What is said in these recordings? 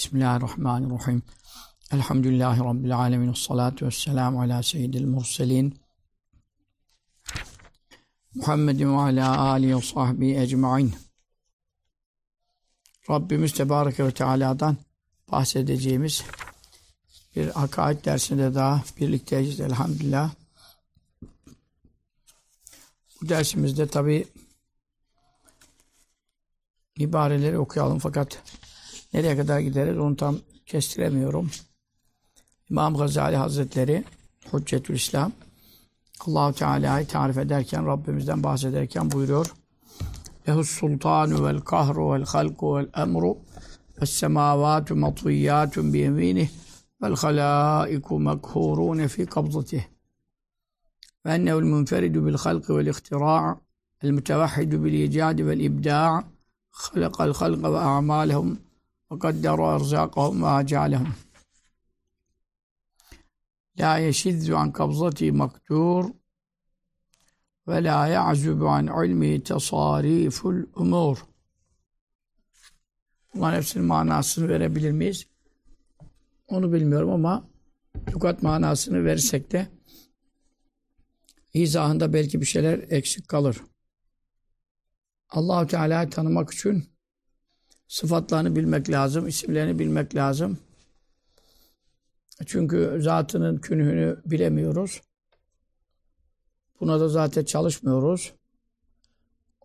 Bismillahirrahmanirrahim. Elhamdülillahi Rabbil alemin. Salatu vesselamu ala seyyidil murselin. Muhammedin ve ala alihi ve sahbihi ecma'in. Rabbimiz Tebareke ve Teala'dan bahsedeceğimiz bir hakaik dersinde daha birlikteyiz elhamdülillah. Bu dersimizde tabi ibareleri okuyalım fakat nereye kadar gideriz onu tam kestiremiyorum. İmam Gazali Hazretleri Hüccetül İslam Allahu Teala'yı tarif ederken Rabbimizden bahsederken buyuruyor. Lehus sultanu vel kahru vel halku vel emru ves semavatu matviyyatun bi yeminih vel halaiku mekhurun fi kabzatih ve ennehu'l munferidu bil halqi vel ihtira' el mutevahhidu bil icadi vel ibda' halakal halqa ve erzakahum ve acalehum la yeşiddu an kabzati maktur ve la ya'zubu an ilmi tasariful umur. Bunların hepsinin manasını verebilir miyiz? Onu bilmiyorum ama lügat manasını verirsek de izahında belki bir şeyler eksik kalır. Allahu Teala'yı tanımak için sıfatlarını bilmek lazım, isimlerini bilmek lazım. Çünkü zatının künhünü bilemiyoruz. Buna da zaten çalışmıyoruz.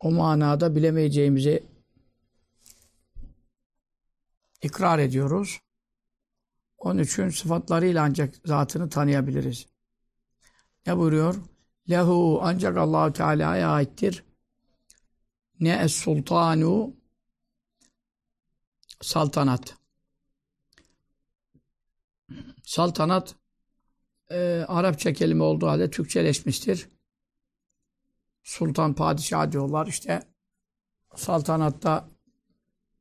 O manada bilemeyeceğimizi ikrar ediyoruz. Onun için sıfatlarıyla ancak zatını tanıyabiliriz. Ne buyuruyor? Lehu ancak Allahu Teala'ya aittir. Ne es sultanu saltanat. Saltanat e, Arapça kelime olduğu halde Türkçeleşmiştir. Sultan, padişah diyorlar. İşte saltanatta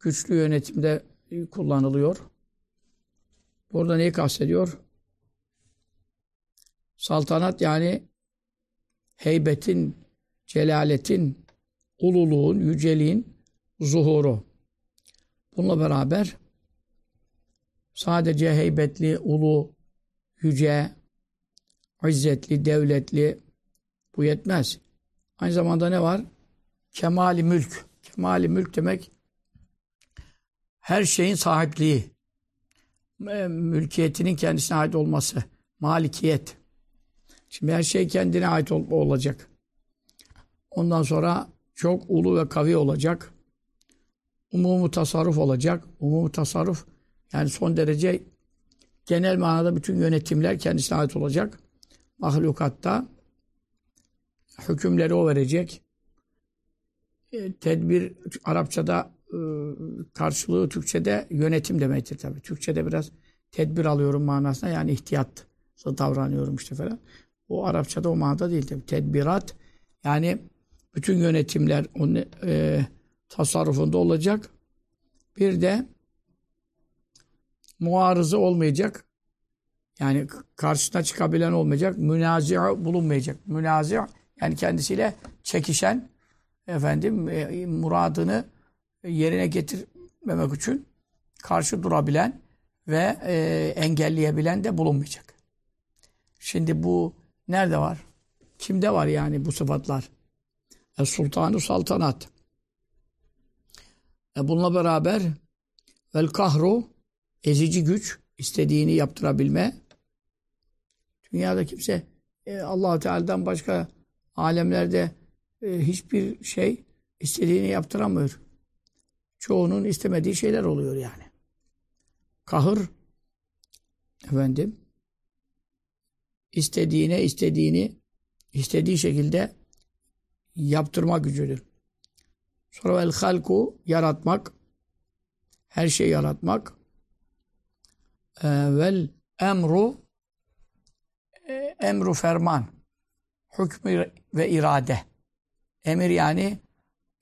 güçlü yönetimde kullanılıyor. Burada neyi kastediyor? Saltanat yani heybetin, celaletin, ululuğun, yüceliğin zuhuru. Bununla beraber sadece heybetli, ulu, yüce, izzetli, devletli bu yetmez. Aynı zamanda ne var? Kemali mülk. Kemali mülk demek her şeyin sahipliği. Mülkiyetinin kendisine ait olması. Malikiyet. Şimdi her şey kendine ait ol olacak. Ondan sonra çok ulu ve kavi olacak. Umumu tasarruf olacak. Umumu tasarruf yani son derece genel manada bütün yönetimler kendisine ait olacak. Mahlukatta hükümleri o verecek. E, tedbir Arapçada e, karşılığı Türkçede yönetim demektir tabii. Türkçede biraz tedbir alıyorum manasına yani ihtiyat davranıyorum işte falan. O Arapçada o manada değil tabii. Tedbirat yani bütün yönetimler onun e, tasarrufunda olacak. Bir de muarızı olmayacak. Yani karşısına çıkabilen olmayacak. Münazi bulunmayacak. Münazi yani kendisiyle çekişen efendim e, muradını yerine getirmemek için karşı durabilen ve e, engelleyebilen de bulunmayacak. Şimdi bu nerede var? Kimde var yani bu sıfatlar? E, Sultanı saltanat. E, bununla beraber vel kahru ezici güç, istediğini yaptırabilme. Dünyada kimse e, allah Teala'dan başka alemlerde e, hiçbir şey istediğini yaptıramıyor. Çoğunun istemediği şeyler oluyor yani. Kahır efendim istediğine istediğini istediği şekilde yaptırma gücüdür. Sonra el halku yaratmak. Her şeyi yaratmak. E, vel emru e, emru ferman. Hükmü ve irade. Emir yani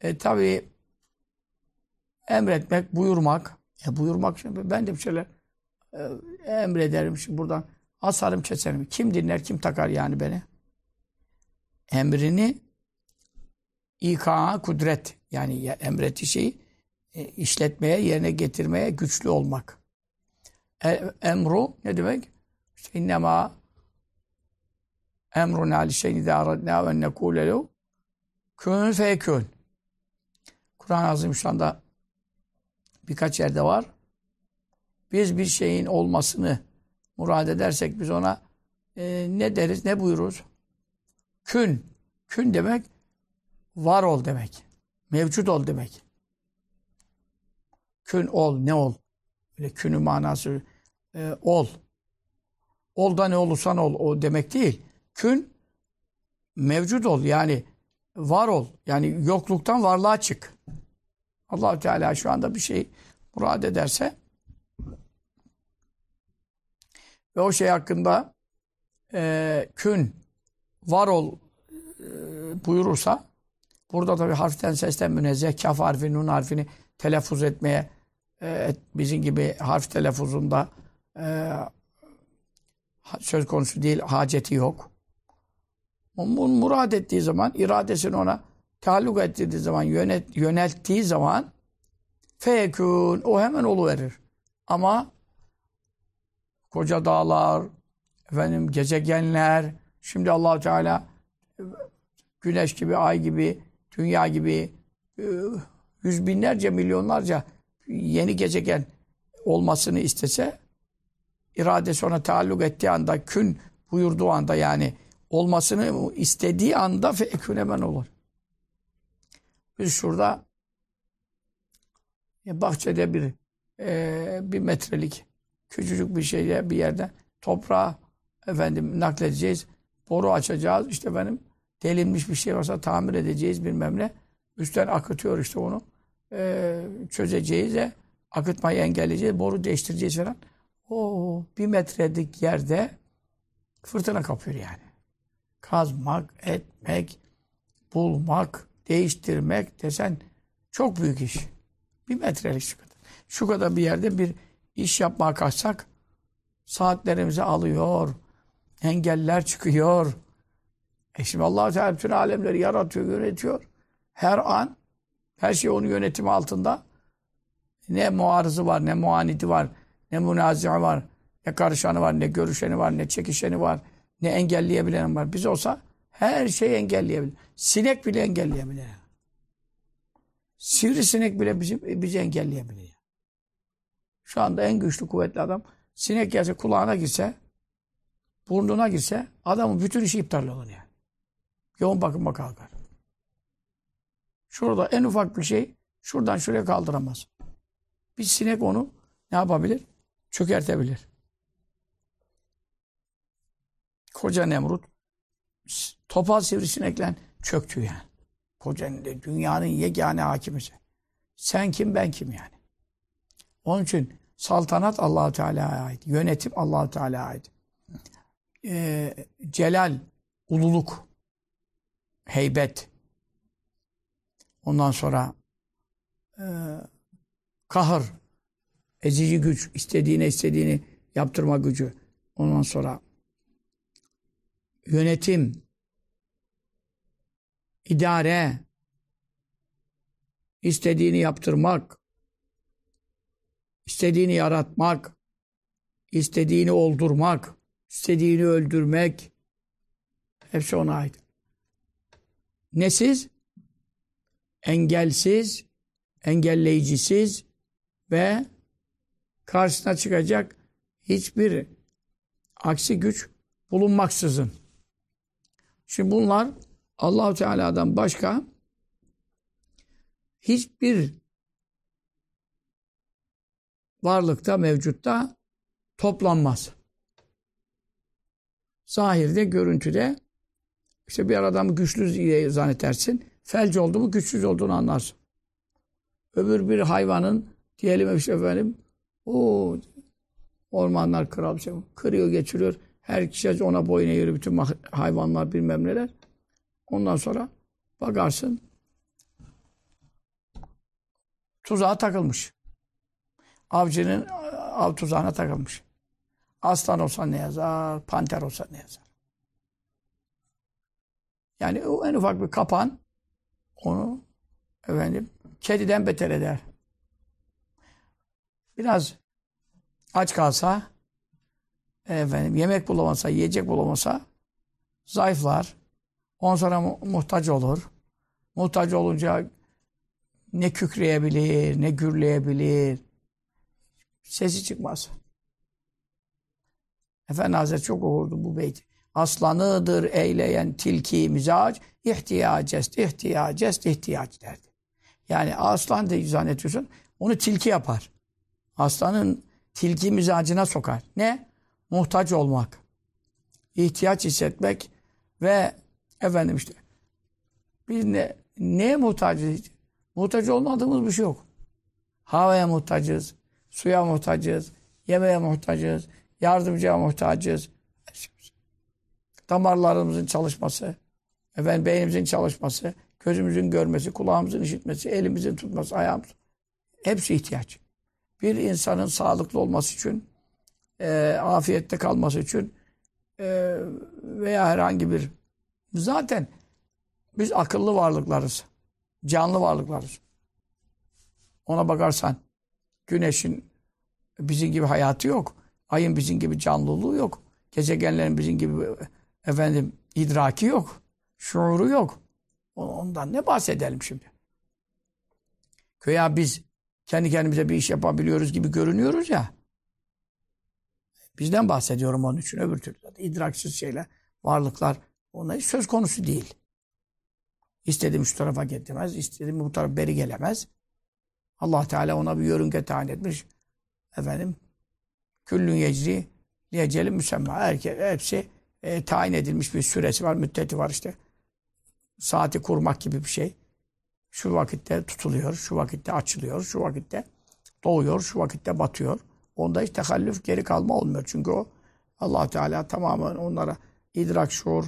e, tabi emretmek, buyurmak. E, buyurmak şimdi ben de bir şeyler e, emrederim şimdi buradan. Asarım keserim. Kim dinler, kim takar yani beni? Emrini İka kudret yani emreti şeyi e, işletmeye, yerine getirmeye güçlü olmak. E, emru ne demek? İşte innema emruna li şeyin idâ aradnâ ve nekûle lehu kün feyekûn. Kur'an-ı Azimüşşan'da birkaç yerde var. Biz bir şeyin olmasını murad edersek biz ona e, ne deriz, ne buyururuz? Kün. Kün demek var ol demek. Mevcut ol demek. Kün ol, ne ol? Böyle künü manası e, ol. Ol da ne olursan ol o demek değil. Kün mevcut ol yani var ol. Yani yokluktan varlığa çık. allah Teala şu anda bir şey murad ederse ve o şey hakkında e, kün var ol e, buyurursa burada tabi harften sesten münezzeh kaf harfi, nun harfini telaffuz etmeye e, bizim gibi harf telaffuzunda e, söz konusu değil, haceti yok. Onun murad ettiği zaman, iradesini ona taalluk ettiği zaman, yönet, yönelttiği zaman feyekûn, o hemen oluverir. Ama koca dağlar, efendim gezegenler, şimdi allah Teala güneş gibi, ay gibi, dünya gibi e, yüz binlerce, milyonlarca yeni gezegen olmasını istese iradesi ona taalluk ettiği anda, kün buyurduğu anda yani olmasını istediği anda fekün hemen olur. Biz şurada bahçede bir e, bir metrelik küçücük bir şeyde bir yerde toprağı efendim nakledeceğiz. Boru açacağız. işte benim delinmiş bir şey varsa tamir edeceğiz bilmem ne. Üstten akıtıyor işte onu. E, çözeceğiz de akıtmayı engelleyeceğiz. Boru değiştireceğiz falan. O bir metrelik yerde fırtına kapıyor yani. Kazmak, etmek, bulmak, değiştirmek desen çok büyük iş. Bir metrelik şu kadar. Şu kadar bir yerde bir iş yapmaya kalksak saatlerimizi alıyor. Engeller çıkıyor. E şimdi allah Teala bütün alemleri yaratıyor, yönetiyor. Her an her şey onun yönetimi altında. Ne muarızı var, ne muanidi var, ne münazi var, ne karışanı var, ne görüşeni var, ne çekişeni var, ne engelleyebilen var. Biz olsa her şeyi engelleyebilir. Sinek bile engelleyebilir. Sivrisinek bile bizi, bizi engelleyebilir. Şu anda en güçlü kuvvetli adam sinek gelse kulağına girse burnuna girse adamın bütün işi iptal olur yani. Yoğun bakıma kalkar. Şurada en ufak bir şey şuradan şuraya kaldıramaz. Bir sinek onu ne yapabilir? Çökertebilir. Koca Nemrut topal sivrisinekle çöktü yani. Koca dünyanın yegane hakimisi. Sen kim ben kim yani. Onun için saltanat allah Teala'ya ait. Yönetim allah Teala'ya ait. Ee, celal, ululuk, heybet. Ondan sonra e, kahır, ezici güç, istediğine istediğini yaptırma gücü. Ondan sonra yönetim, idare, istediğini yaptırmak, istediğini yaratmak, istediğini oldurmak, istediğini öldürmek hepsi ona ait. Nesiz? Engelsiz, engelleyicisiz ve karşısına çıkacak hiçbir aksi güç bulunmaksızın. Şimdi bunlar Allahu Teala'dan başka hiçbir varlıkta, mevcutta toplanmaz. Zahirde, görüntüde işte bir adamı güçlü diye zannedersin. Felç oldu mu güçsüz olduğunu anlarsın. Öbür bir hayvanın diyelim işte efendim o ormanlar kral şey, kırıyor geçiriyor. Her kişi ona boyun eğiyor bütün hayvanlar bilmem neler. Ondan sonra bakarsın tuzağa takılmış. Avcının av tuzağına takılmış. Aslan olsa ne yazar, panter olsa ne yazar. Yani o en ufak bir kapan onu efendim kediden beter eder. Biraz aç kalsa efendim yemek bulamasa, yiyecek bulamasa zayıflar. Ondan sonra muhtaç olur. Muhtaç olunca ne kükreyebilir, ne gürleyebilir. Sesi çıkmaz. Efendi Hazretleri çok okurdu bu beyti. Aslanıdır eyleyen tilki mizac, ihtiyac est, ihtiyac est, ihtiyac derdi. Yani aslan diye zannediyorsun, onu tilki yapar. Aslanın tilki mizacına sokar. Ne? Muhtaç olmak, ihtiyaç hissetmek ve efendim işte biz ne, neye muhtacız? Muhtaç olmadığımız bir şey yok. Havaya muhtacız, suya muhtacız, yemeğe muhtacız, yardımcıya muhtacız. Damarlarımızın çalışması, efendim beynimizin çalışması, gözümüzün görmesi, kulağımızın işitmesi, elimizin tutması, ayağımız. Hepsi ihtiyaç. Bir insanın sağlıklı olması için, e, afiyette kalması için e, veya herhangi bir zaten biz akıllı varlıklarız. Canlı varlıklarız. Ona bakarsan güneşin bizim gibi hayatı yok. Ayın bizim gibi canlılığı yok. Gezegenlerin bizim gibi efendim idraki yok. Şuuru yok. Ondan ne bahsedelim şimdi? Köya biz kendi kendimize bir iş yapabiliyoruz gibi görünüyoruz ya. Bizden bahsediyorum onun için. Öbür türlü idraksiz şeyler, varlıklar ona söz konusu değil. İstediğim şu tarafa getirmez, istediğim bu tarafa beri gelemez. Allah Teala ona bir yörünge tayin etmiş. Efendim, küllün yecri liyecelin müsemma. Herkes, hepsi e, tayin edilmiş bir süresi var, müddeti var işte. Saati kurmak gibi bir şey. Şu vakitte tutuluyor, şu vakitte açılıyor, şu vakitte doğuyor, şu vakitte batıyor. Onda hiç tekallüf geri kalma olmuyor. Çünkü o allah Teala tamamen onlara idrak, şuur,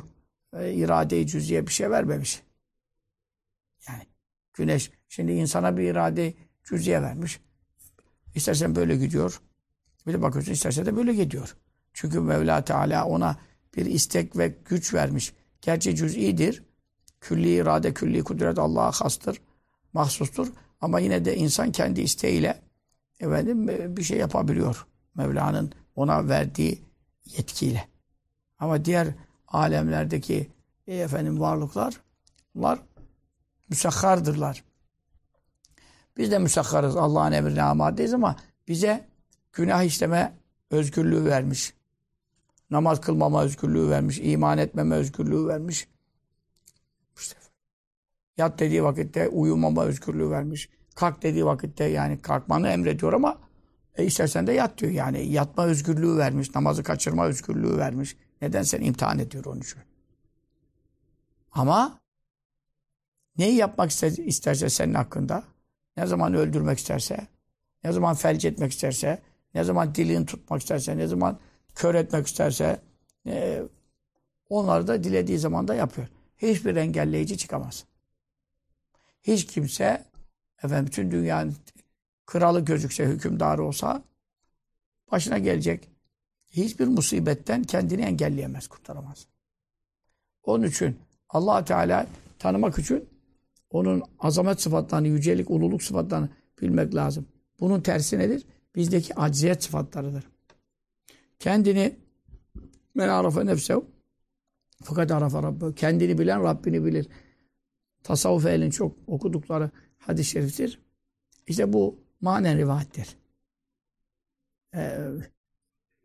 e, irade-i cüziye bir şey vermemiş. Yani güneş şimdi insana bir irade cüziye vermiş. İstersen böyle gidiyor. Bir de bakıyorsun isterse de böyle gidiyor. Çünkü Mevla Teala ona bir istek ve güç vermiş. Gerçi cüz'idir. Külli irade, külli kudret Allah'a hastır, mahsustur. Ama yine de insan kendi isteğiyle efendim, bir şey yapabiliyor. Mevla'nın ona verdiği yetkiyle. Ama diğer alemlerdeki e, efendim varlıklar bunlar müsakhardırlar. Biz de müsakharız. Allah'ın emrine amadeyiz ama bize günah işleme özgürlüğü vermiş. Namaz kılmama özgürlüğü vermiş. iman etmeme özgürlüğü vermiş. İşte yat dediği vakitte uyumama özgürlüğü vermiş. Kalk dediği vakitte yani kalkmanı emrediyor ama e istersen de yat diyor. Yani yatma özgürlüğü vermiş. Namazı kaçırma özgürlüğü vermiş. Neden sen imtihan ediyor onun için. Ama neyi yapmak isterse senin hakkında, ne zaman öldürmek isterse, ne zaman felç etmek isterse, ne zaman dilini tutmak isterse, ne zaman kör etmek isterse, e, onları da dilediği zaman da yapıyor. Hiçbir engelleyici çıkamaz. Hiç kimse, efendim bütün dünyanın kralı gözükse, hükümdarı olsa, başına gelecek hiçbir musibetten kendini engelleyemez, kurtaramaz. Onun için allah Teala tanımak için onun azamet sıfatlarını, yücelik, ululuk sıfatlarını bilmek lazım. Bunun tersi nedir? Bizdeki acziyet sıfatlarıdır. Kendini men arafe nefsev fakat arafa Rabbe. Kendini bilen Rabbini bilir. Tasavvuf elin çok okudukları hadis-i şeriftir. İşte bu manen rivayettir. Ee,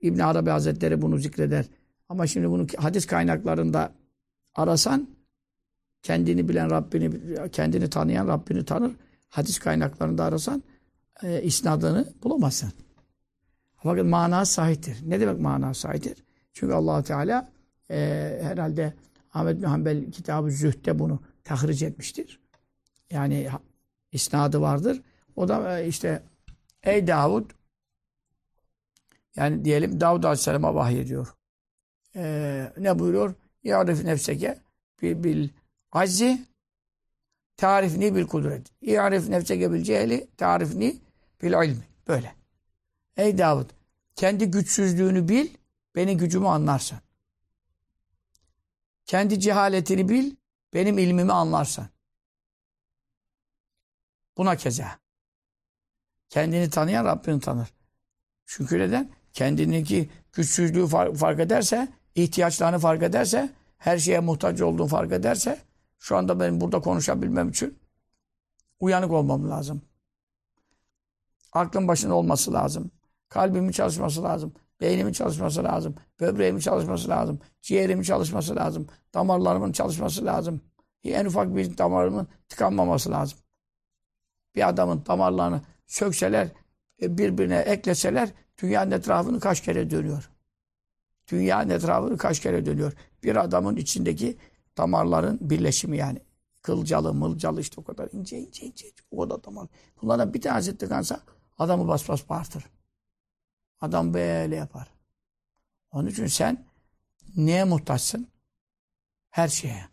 İbn Arabi Hazretleri bunu zikreder. Ama şimdi bunu hadis kaynaklarında arasan kendini bilen Rabbini, kendini tanıyan Rabbini tanır. Hadis kaynaklarında arasan e, isnadını bulamazsın. Fakat mana sahiptir. Ne demek mana sahiptir? Çünkü allah Teala e, herhalde Ahmet bin Hanbel kitabı Zühd'de bunu tahric etmiştir. Yani isnadı vardır. O da e, işte ey Davud yani diyelim Davud Aleyhisselam'a vahyediyor. Ee, ne buyuruyor? Ya'rif nefseke bil, bil azzi tarifni bil kudret. Ya'rif nefseke bil cehli tarifni bil ilmi. Böyle. Ey Davud kendi güçsüzlüğünü bil, beni gücümü anlarsan. Kendi cehaletini bil, benim ilmimi anlarsan. Buna keza. Kendini tanıyan Rabbini tanır. Çünkü neden? Kendindeki güçsüzlüğü fark, ederse, ihtiyaçlarını fark ederse, her şeye muhtaç olduğunu fark ederse, şu anda benim burada konuşabilmem için uyanık olmam lazım. Aklın başında olması lazım. Kalbimin çalışması lazım. Beynimin çalışması lazım. Böbreğimin çalışması lazım. Ciğerimin çalışması lazım. Damarlarımın çalışması lazım. En ufak bir damarımın tıkanmaması lazım. Bir adamın damarlarını sökseler, e, birbirine ekleseler dünyanın etrafını kaç kere dönüyor. Dünyanın etrafını kaç kere dönüyor. Bir adamın içindeki damarların birleşimi yani. Kılcalı, mılcalı işte o kadar ince ince ince. O kadar damar. Bunlardan bir tanesi tıkansa adamı bas bas bağırtır. Adam böyle yapar. Onun için sen neye muhtaçsın? Her şeye.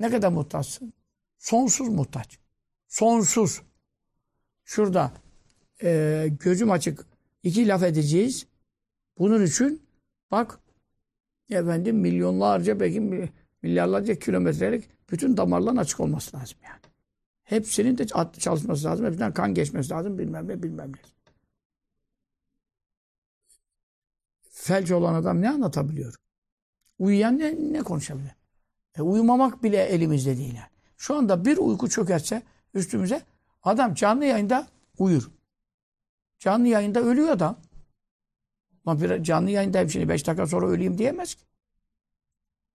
Ne kadar muhtaçsın? Sonsuz muhtaç. Sonsuz. Şurada e, gözüm açık iki laf edeceğiz. Bunun için bak efendim milyonlarca belki milyarlarca kilometrelik bütün damarların açık olması lazım yani. Hepsinin de çalışması lazım. Hepsinden kan geçmesi lazım. Bilmem ne bilmem ne. Felç olan adam ne anlatabiliyor? Uyuyan ne, ne konuşabilir? E, uyumamak bile elimizde değil yani. Şu anda bir uyku çökerse üstümüze adam canlı yayında uyur. Canlı yayında ölüyor adam. Ama bir canlı yayındayım şimdi 5 dakika sonra öleyim diyemez ki.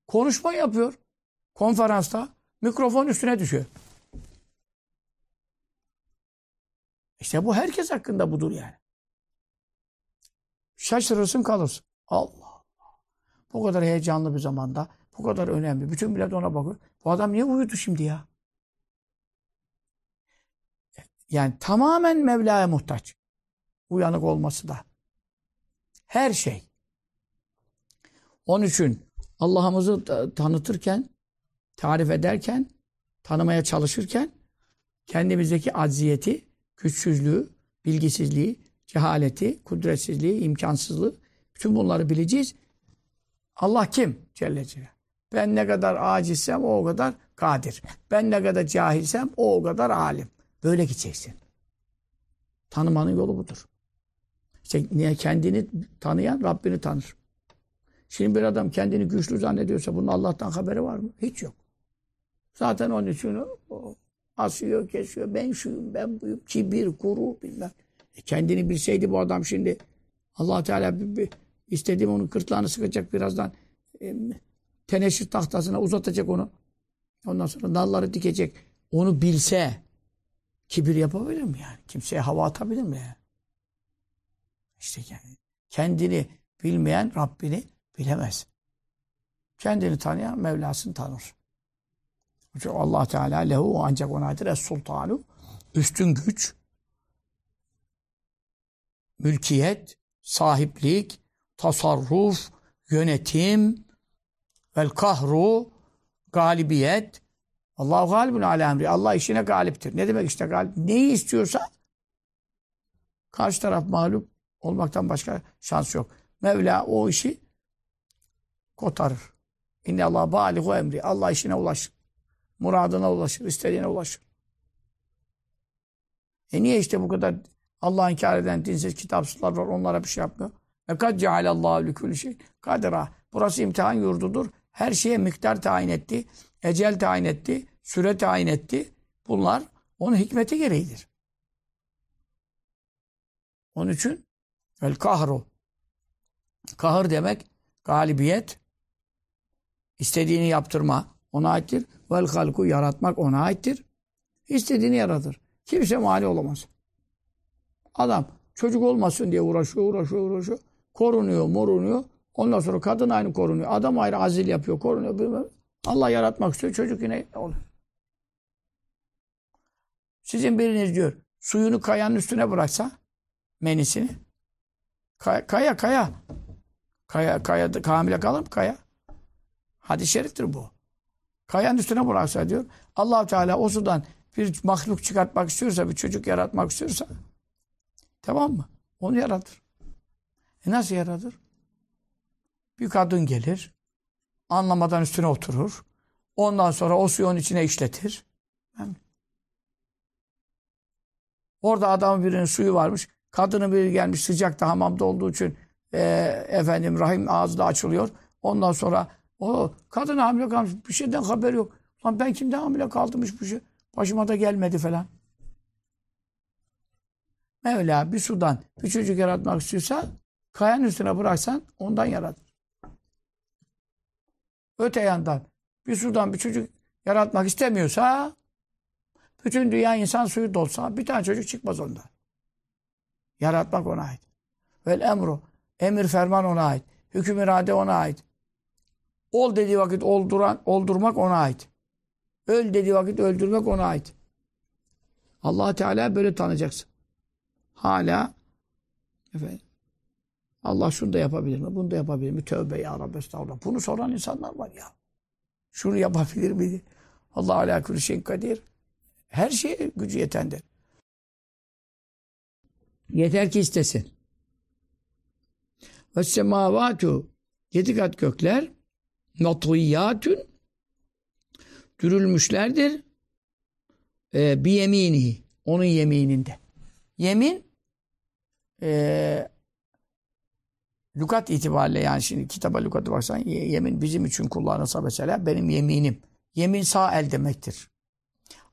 Konuşma yapıyor. Konferansta mikrofon üstüne düşüyor. İşte bu herkes hakkında budur yani. Şaşırırsın kalırsın. Allah. Bu kadar heyecanlı bir zamanda, bu kadar önemli. Bütün millet ona bakıyor. Bu adam niye uyudu şimdi ya? Yani tamamen Mevla'ya muhtaç. Uyanık olması da. Her şey. Onun için Allah'ımızı tanıtırken, tarif ederken, tanımaya çalışırken kendimizdeki acziyeti, güçsüzlüğü, bilgisizliği, cehaleti, kudretsizliği, imkansızlığı bütün bunları bileceğiz. Allah kim? Celle Celaluhu. Ben ne kadar acizsem o, o kadar kadir. Ben ne kadar cahilsem o, o kadar alim. Böyle gideceksin. Tanımanın yolu budur. İşte niye kendini tanıyan Rabbini tanır. Şimdi bir adam kendini güçlü zannediyorsa bunun Allah'tan haberi var mı? Hiç yok. Zaten onun için asıyor, kesiyor. Ben şuyum, ben buyum. Kibir, gurur bilmem. E kendini bilseydi bu adam şimdi allah Teala bir, bir, istediğim onun kırtlağını sıkacak birazdan e, teneşir tahtasına uzatacak onu. Ondan sonra nalları dikecek. Onu bilse kibir yapabilir mi yani? Kimseye hava atabilir mi yani? İşte yani kendini bilmeyen Rabbini bilemez. Kendini tanıyan Mevlasını tanır. Çünkü Allah Teala lehu ancak onadır es sultanu üstün güç mülkiyet, sahiplik, tasarruf, yönetim, vel kahru, galibiyet. Allahu galibun ala emri. Allah işine galiptir. Ne demek işte galip? Neyi istiyorsa karşı taraf mağlup olmaktan başka şans yok. Mevla o işi kotarır. İnne Allah balihu emri. Allah işine ulaşır. Muradına ulaşır, istediğine ulaşır. E niye işte bu kadar Allah'ı inkar eden dinsiz kitapsızlar var. Onlara bir şey yapmıyor. Ve kad cealallahu likulli şey kadera. Burası imtihan yurdudur. Her şeye miktar tayin etti. Ecel tayin etti. Süre tayin etti. Bunlar onun hikmeti gereğidir. Onun için el kahru. Kahır demek galibiyet, istediğini yaptırma ona aittir. Vel halku yaratmak ona aittir. İstediğini yaratır. Kimse mani olamaz. Adam çocuk olmasın diye uğraşıyor, uğraşıyor, uğraşıyor. Korunuyor, morunuyor. Ondan sonra kadın aynı korunuyor. Adam ayrı azil yapıyor, korunuyor. Bilmem. Allah yaratmak istiyor. Çocuk yine olur. Sizin biriniz diyor suyunu kayanın üstüne bıraksa menisini kaya kaya kaya kaya, kaya hamile kalır mı kaya? Hadis-i şeriftir bu. Kayanın üstüne bıraksa diyor. allah Teala o sudan bir mahluk çıkartmak istiyorsa, bir çocuk yaratmak istiyorsa Tamam mı? Onu yaratır. E nasıl yaratır? Bir kadın gelir, anlamadan üstüne oturur. Ondan sonra o suyu onun içine işletir. Yani orada adamın birinin suyu varmış. Kadını bir gelmiş sıcakta hamamda olduğu için e, efendim rahim ağzı da açılıyor. Ondan sonra o kadın hamile kalmış. Bir şeyden haber yok. Lan ben kimden hamile kaldımmış bu şey. Başıma da gelmedi falan. Mevla bir sudan bir çocuk yaratmak istiyorsa kayanın üstüne bıraksan ondan yaratır. Öte yandan bir sudan bir çocuk yaratmak istemiyorsa bütün dünya insan suyu dolsa bir tane çocuk çıkmaz ondan. Yaratmak ona ait. Vel emru. Emir ferman ona ait. Hüküm irade ona ait. Ol dediği vakit olduran, oldurmak ona ait. Öl dediği vakit öldürmek ona ait. allah Teala böyle tanıyacaksın. Hala efendim, Allah şunu da yapabilir mi? Bunu da yapabilir mi? Tövbe ya Rabbi estağfurullah. Bunu soran insanlar var ya. Şunu yapabilir miydi? Allah ala kulli şeyin kadir. Her şeye gücü yetendir. Yeter ki istesin. Ve semavatu yedi kat gökler matviyyatun dürülmüşlerdir. E, bi yemini onun yemininde. Yemin e, Lukat itibariyle yani şimdi kitaba lukatı baksan yemin bizim için kullanılsa mesela benim yeminim. Yemin sağ el demektir.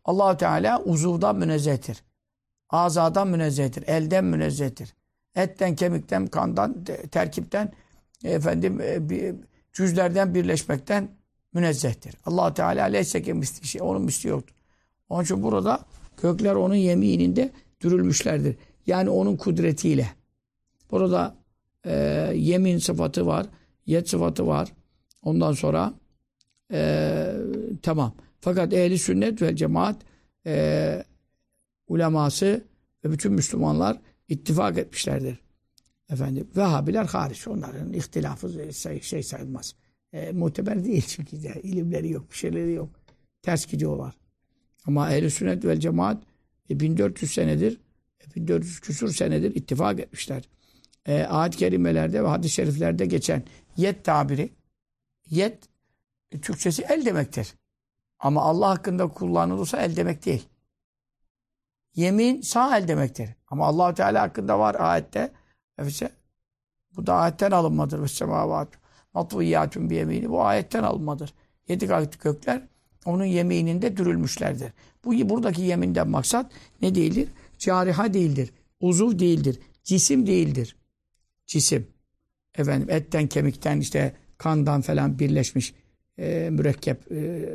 allah Teala uzuvdan münezzehtir. Azadan münezzehtir. Elden münezzehtir. Etten, kemikten, kandan, terkipten, efendim e, cüzlerden birleşmekten münezzehtir. allah Teala leyseke misli şey. Onun misli yoktur. Onun için burada kökler onun yemininde dürülmüşlerdir. Yani onun kudretiyle. Burada e, yemin sıfatı var, yet sıfatı var. Ondan sonra e, tamam. Fakat ehli sünnet ve cemaat e, uleması ve bütün Müslümanlar ittifak etmişlerdir. Efendim, Vehhabiler hariç. Onların ihtilafı şey, şey sayılmaz. E, muteber değil çünkü de, ilimleri yok, bir şeyleri yok. Ters gidiyorlar. Ama ehl sünnet ve cemaat e, 1400 senedir, e, 1400 küsur senedir ittifak etmişler e, ayet-i kerimelerde ve hadis-i şeriflerde geçen yet tabiri, yet e, Türkçesi el demektir. Ama Allah hakkında kullanılırsa el demek değil. Yemin sağ el demektir. Ama allah Teala hakkında var ayette. Efese, bu da ayetten alınmadır. Ve semavat matviyyatun yemini. Bu ayetten alınmadır. Yedi gökler onun yemininde dürülmüşlerdir. Bu buradaki yeminden maksat ne değildir? Cariha değildir. Uzuv değildir. Cisim değildir cisim. Efendim etten, kemikten, işte kandan falan birleşmiş e, mürekkep e,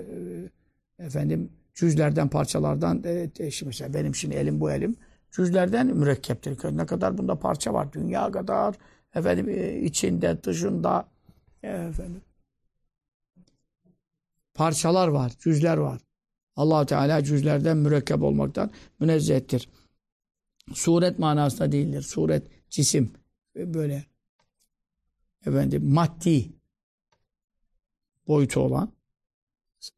efendim cüzlerden, parçalardan e, e, mesela benim şimdi elim bu elim cüzlerden mürekkeptir. Ne kadar bunda parça var? Dünya kadar efendim e, içinde, dışında e, efendim parçalar var, cüzler var. allah Teala cüzlerden mürekkep olmaktan münezzehtir. Suret manasında değildir. Suret cisim böyle efendim maddi boyutu olan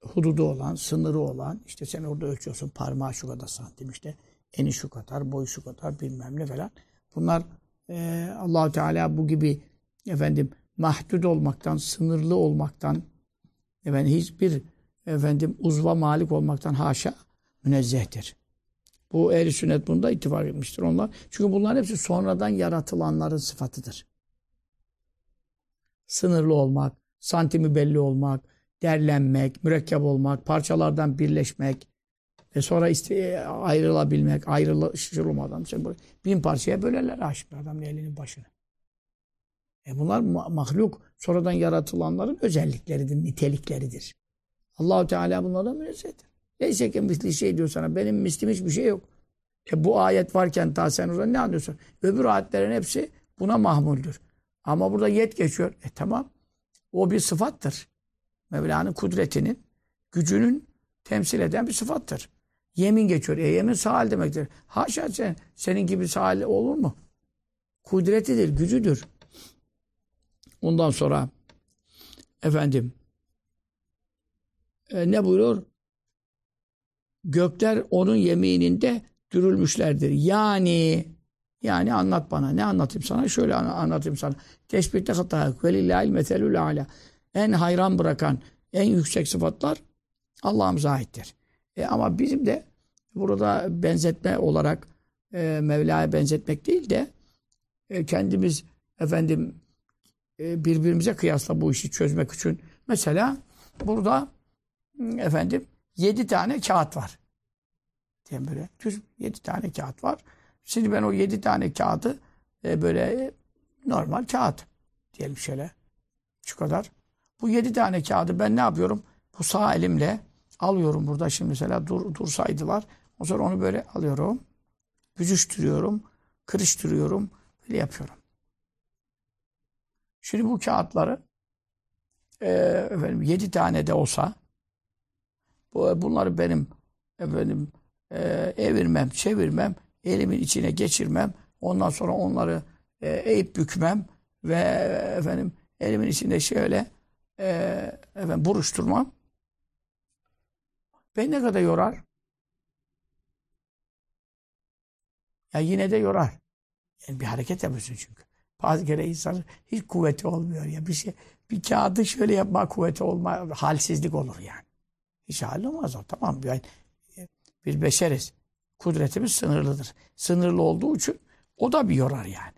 hududu olan, sınırı olan işte sen orada ölçüyorsun parmağı şu kadar santim işte eni şu kadar, boyu şu kadar bilmem ne falan. Bunlar e, allah Teala bu gibi efendim mahdud olmaktan, sınırlı olmaktan efendim hiçbir efendim uzva malik olmaktan haşa münezzehtir. Bu ehl sünnet bunda ittifak etmiştir onlar. Çünkü bunların hepsi sonradan yaratılanların sıfatıdır. Sınırlı olmak, santimi belli olmak, derlenmek, mürekkep olmak, parçalardan birleşmek ve sonra iste ayrılabilmek, ayrılışılmadan. Mesela bin parçaya bölerler aşık adamın elinin başını. E bunlar mahluk, sonradan yaratılanların özellikleridir, nitelikleridir. Allahu Teala bunlardan münezzehtir. Neyse ki misli şey diyor sana. Benim mislim hiçbir şey yok. E bu ayet varken ta sen orada ne anlıyorsun? Öbür ayetlerin hepsi buna mahmuldür. Ama burada yet geçiyor. E tamam. O bir sıfattır. Mevla'nın kudretinin, gücünün temsil eden bir sıfattır. Yemin geçiyor. E yemin sağ demektir. Haşa sen, senin gibi sağ olur mu? Kudretidir, gücüdür. Ondan sonra efendim e, ne buyuruyor? Gökler onun yemininde dürülmüşlerdir. Yani yani anlat bana. Ne anlatayım sana? Şöyle anlatayım sana. Teşbihte hata. Velillahil meselul ala. En hayran bırakan, en yüksek sıfatlar Allah'ımıza aittir. E ama bizim de burada benzetme olarak e, Mevla'ya benzetmek değil de e, kendimiz efendim e, birbirimize kıyasla bu işi çözmek için mesela burada efendim yedi tane kağıt var. Diyelim böyle düz yedi tane kağıt var. Şimdi ben o yedi tane kağıdı e, böyle normal kağıt diyelim şöyle şu kadar. Bu yedi tane kağıdı ben ne yapıyorum? Bu sağ elimle alıyorum burada şimdi mesela dur, dursaydılar. O sonra onu böyle alıyorum. Büzüştürüyorum. Kırıştırıyorum. Böyle yapıyorum. Şimdi bu kağıtları e, efendim yedi tane de olsa bunları benim efendim e, evirmem, çevirmem, elimin içine geçirmem, ondan sonra onları e, eğip bükmem ve efendim elimin içinde şöyle e, efendim buruşturmam. Beni ne kadar yorar? Ya yine de yorar. Yani bir hareket yapıyorsun çünkü. Bazı kere insan hiç kuvveti olmuyor ya. Bir şey bir kağıdı şöyle yapma kuvveti olma halsizlik olur yani. Hiç hal olmaz o. Tamam yani biz beşeriz. Kudretimiz sınırlıdır. Sınırlı olduğu için o da bir yorar yani.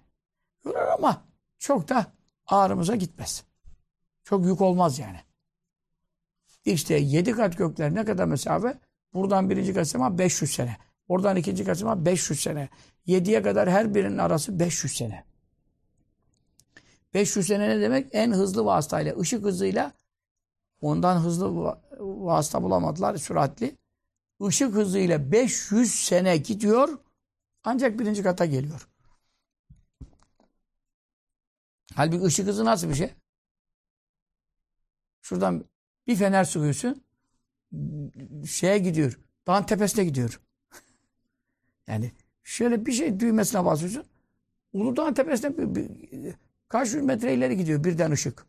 Yorar ama çok da ağrımıza gitmez. Çok yük olmaz yani. İşte yedi kat gökler ne kadar mesafe? Buradan birinci kasema 500 sene. Oradan ikinci kasema 500 sene. Yediye kadar her birinin arası 500 sene. 500 sene ne demek? En hızlı vasıtayla, ışık hızıyla ondan hızlı vasıta bulamadılar, süratli. Işık hızıyla 500 sene gidiyor ancak birinci kata geliyor. Halbuki ışık hızı nasıl bir şey? Şuradan bir fener sıkıyorsun şeye gidiyor. Dağın tepesine gidiyor. yani şöyle bir şey düğmesine basıyorsun. Uludağ'ın tepesine bir, bir, kaç yüz metre ileri gidiyor birden ışık.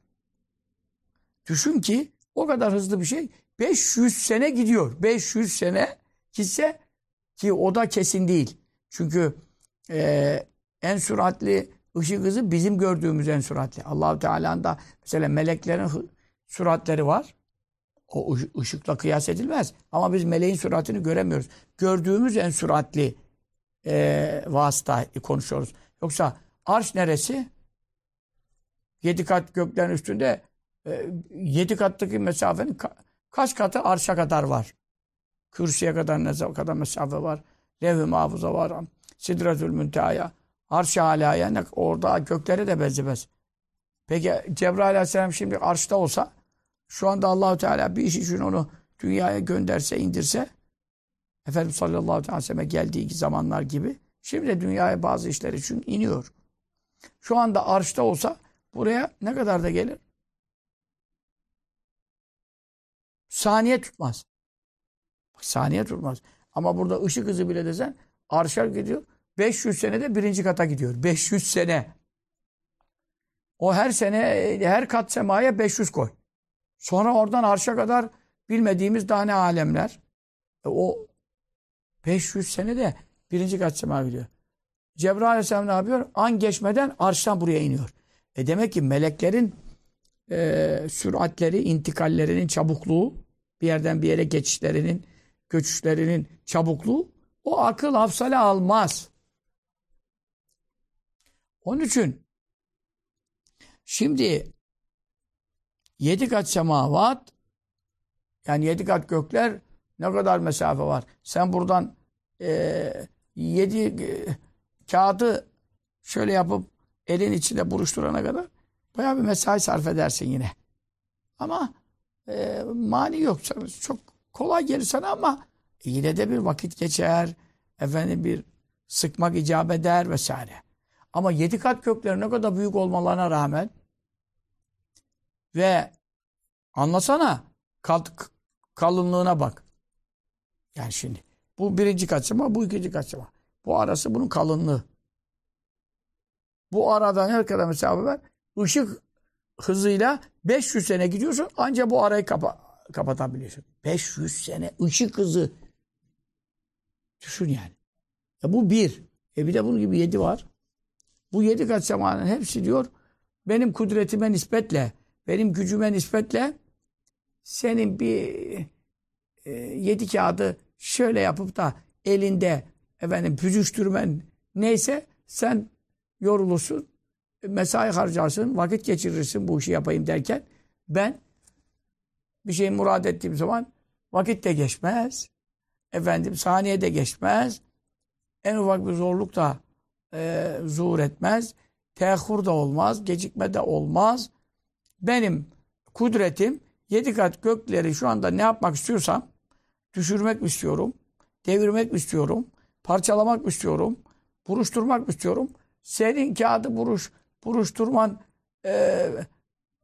Düşün ki o kadar hızlı bir şey 500 sene gidiyor. 500 sene gitse ki o da kesin değil. Çünkü e, en süratli ışık hızı bizim gördüğümüz en süratli. Allahu Teala'nın da mesela meleklerin süratleri var. O ışıkla kıyas edilmez. Ama biz meleğin süratini göremiyoruz. Gördüğümüz en süratli e, vasıta konuşuyoruz. Yoksa arş neresi? Yedi kat göklerin üstünde yedi kattaki mesafenin ka kaç katı arşa kadar var? Kürsüye kadar ne kadar mesafe var? Levh-i mahfuza var. Sidretül müntehaya. Arş-ı alaya. Orada gökleri de benzemez. Peki Cebrail aleyhisselam şimdi arşta olsa şu anda Allahu Teala bir iş için onu dünyaya gönderse, indirse Efendimiz sallallahu aleyhi ve sellem'e geldiği zamanlar gibi şimdi de dünyaya bazı işler için iniyor. Şu anda arşta olsa buraya ne kadar da gelir? Saniye tutmaz. Saniye tutmaz. Ama burada ışık hızı bile desen arşa gidiyor. 500 senede birinci kata gidiyor. 500 sene. O her sene her kat semaya 500 koy. Sonra oradan arşa kadar bilmediğimiz daha ne alemler. E o 500 senede birinci kat sema gidiyor. Cebrail Aleyhisselam ne yapıyor? An geçmeden arştan buraya iniyor. E demek ki meleklerin e, süratleri, intikallerinin çabukluğu, bir yerden bir yere geçişlerinin, göçüşlerinin çabukluğu o akıl hafsale almaz. Onun için şimdi yedi kat semavat yani yedi kat gökler ne kadar mesafe var? Sen buradan e, yedi e, kağıdı şöyle yapıp elin içinde buruşturana kadar bayağı bir mesai sarf edersin yine. Ama e, mani yok. Çok kolay gelir sana ama yine de bir vakit geçer. Efendim bir sıkmak icap eder vesaire. Ama yedi kat kökleri ne kadar büyük olmalarına rağmen ve anlasana kalınlığına bak. Yani şimdi bu birinci kaçama, bu ikinci kaçama. Bu arası bunun kalınlığı. Bu aradan ne kadar mesafe var? Işık hızıyla 500 sene gidiyorsun ancak bu arayı kapa kapatabiliyorsun. 500 sene ışık hızı. Düşün yani. Ya bu bir. E bir de bunun gibi yedi var. Bu yedi kat semanın hepsi diyor benim kudretime nispetle, benim gücüme nispetle senin bir e, yedi kağıdı şöyle yapıp da elinde efendim büzüştürmen neyse sen yorulursun, mesai harcarsın, vakit geçirirsin bu işi yapayım derken ben bir şey murad ettiğim zaman vakit de geçmez. Efendim saniye de geçmez. En ufak bir zorluk da e, zuhur etmez. Tehur da olmaz. Gecikme de olmaz. Benim kudretim yedi kat gökleri şu anda ne yapmak istiyorsam düşürmek istiyorum? Devirmek istiyorum? Parçalamak istiyorum? Buruşturmak istiyorum? Senin kağıdı buruş, buruşturman e,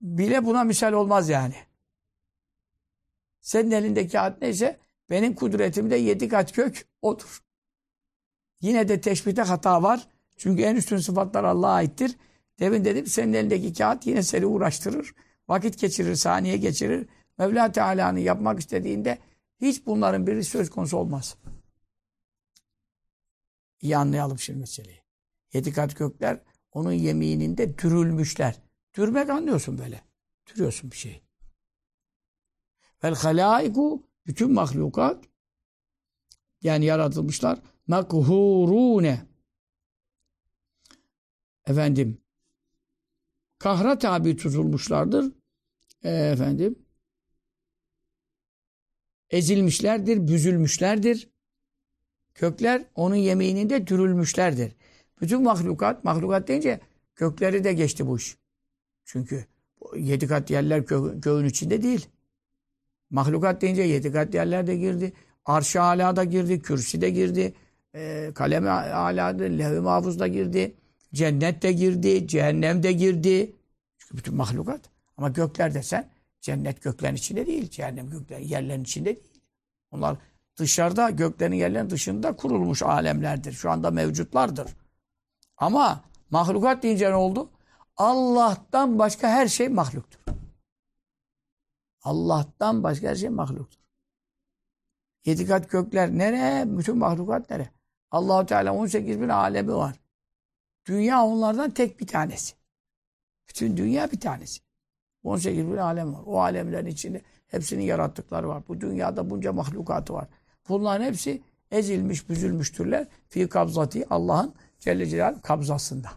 bile buna misal olmaz yani. Senin elindeki kağıt neyse benim kudretimde yedi kat kök odur. Yine de teşbihte hata var. Çünkü en üstün sıfatlar Allah'a aittir. Demin dedim senin elindeki kağıt yine seni uğraştırır. Vakit geçirir, saniye geçirir. Mevla Teala'nın yapmak istediğinde hiç bunların biri söz konusu olmaz. İyi anlayalım şimdi meseleyi. Yedi kat gökler onun yemininde dürülmüşler. Dürmek anlıyorsun böyle. Dürüyorsun bir şey. Vel halaiku bütün mahlukat yani yaratılmışlar makhurune efendim kahra tabi tutulmuşlardır. E, efendim ezilmişlerdir, büzülmüşlerdir. Kökler onun yemeğinde dürülmüşlerdir. Bütün mahlukat, mahlukat deyince kökleri de geçti bu iş. Çünkü yedi kat yerler gö göğün içinde değil. Mahlukat deyince yedi kat yerler de girdi. Arş-ı Ala da girdi, kürsi de girdi. E, kalem-i Ala'da, levh-i mahfuz da girdi. Cennet de girdi, cehennem de girdi. Çünkü bütün mahlukat. Ama gökler desen cennet göklerin içinde değil. Cehennem göklerin yerlerin içinde değil. Onlar dışarıda göklerin yerlerin dışında kurulmuş alemlerdir. Şu anda mevcutlardır. Ama mahlukat deyince ne oldu? Allah'tan başka her şey mahluktur. Allah'tan başka her şey mahluktur. Yedi kat gökler nere? Bütün mahlukat nere? Allahu Teala 18 bin alemi var. Dünya onlardan tek bir tanesi. Bütün dünya bir tanesi. 18 bin alem var. O alemlerin içinde hepsinin yarattıkları var. Bu dünyada bunca mahlukatı var. Bunların hepsi ezilmiş, büzülmüştürler. Fi kabzati Allah'ın Celle Celal kabzasında.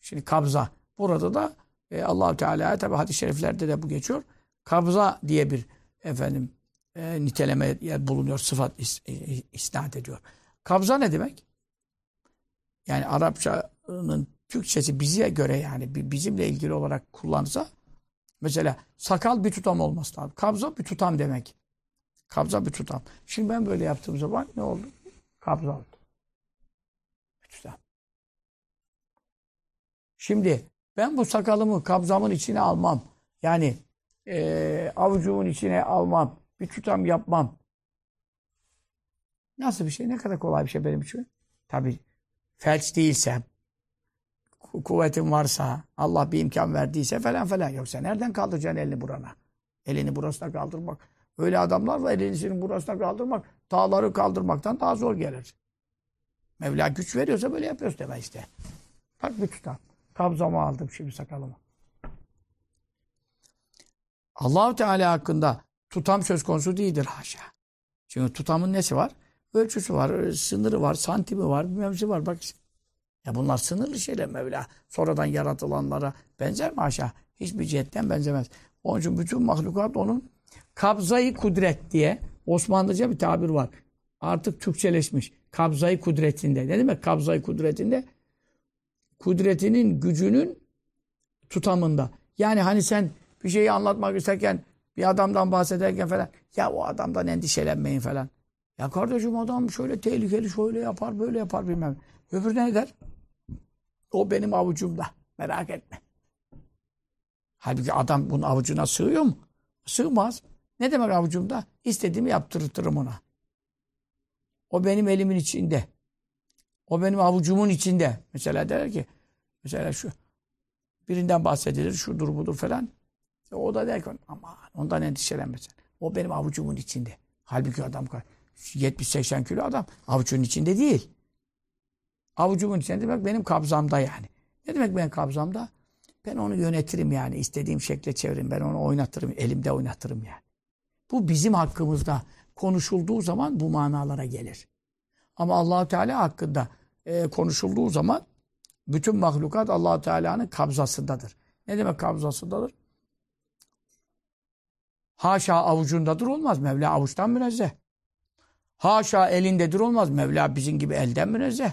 Şimdi kabza. Burada da e, Allahu Teala'ya tabi hadis-i şeriflerde de bu geçiyor. Kabza diye bir efendim e, niteleme bulunuyor, sıfat is, e, isnat ediyor. Kabza ne demek? Yani Arapçanın Türkçesi bize göre yani bizimle ilgili olarak kullanırsa mesela sakal bir tutam olması lazım. Kabza bir tutam demek. Kabza bir tutam. Şimdi ben böyle yaptığım zaman ne oldu? Kabza oldu. Tutam. Şimdi ben bu sakalımı kabzamın içine almam. Yani e, avucumun içine almam. Bir tutam yapmam. Nasıl bir şey? Ne kadar kolay bir şey benim için. Tabii felç değilsem, kuvvetin varsa, Allah bir imkan verdiyse falan falan. Yoksa nereden kaldıracaksın elini burana? Elini burasına kaldırmak. Öyle adamlar var elini burasına kaldırmak, dağları kaldırmaktan daha zor gelir. Mevla güç veriyorsa böyle yapıyoruz deme işte. Bak bir tutam. Kabzamı aldım şimdi sakalımı. Allahu Teala hakkında tutam söz konusu değildir haşa. Çünkü tutamın nesi var? Ölçüsü var, sınırı var, santimi var, bir mevzi var. Bak ya bunlar sınırlı şeyler Mevla. Sonradan yaratılanlara benzer mi haşa? Hiçbir cihetten benzemez. Onun için bütün mahlukat onun kabzayı kudret diye Osmanlıca bir tabir var. Artık Türkçeleşmiş. Kabzayı kudretinde. Ne demek kabzayı kudretinde? Kudretinin, gücünün tutamında. Yani hani sen bir şeyi anlatmak isterken bir adamdan bahsederken falan ya o adamdan endişelenmeyin falan. Ya kardeşim adam şöyle tehlikeli şöyle yapar böyle yapar bilmem. Öbür ne der? O benim avucumda. Merak etme. Halbuki adam bunun avucuna sığıyor mu? Sığmaz. Ne demek avucumda? İstediğimi yaptırtırım ona. O benim elimin içinde. O benim avucumun içinde. Mesela der ki mesela şu birinden bahsedilir şudur budur falan. E o da der ki aman ondan endişelenmesin. O benim avucumun içinde. Halbuki adam 70-80 kilo adam. Avucunun içinde değil. Avucumun içinde demek benim kabzamda yani. Ne demek benim kabzamda? Ben onu yönetirim yani. istediğim şekle çeviririm. Ben onu oynatırım. Elimde oynatırım yani. Bu bizim hakkımızda konuşulduğu zaman bu manalara gelir. Ama Allahu Teala hakkında e, konuşulduğu zaman bütün mahlukat Allahu Teala'nın kabzasındadır. Ne demek kabzasındadır? Haşa avucundadır olmaz. Mevla avuçtan münezzeh. Haşa elindedir olmaz. Mevla bizim gibi elden münezzeh.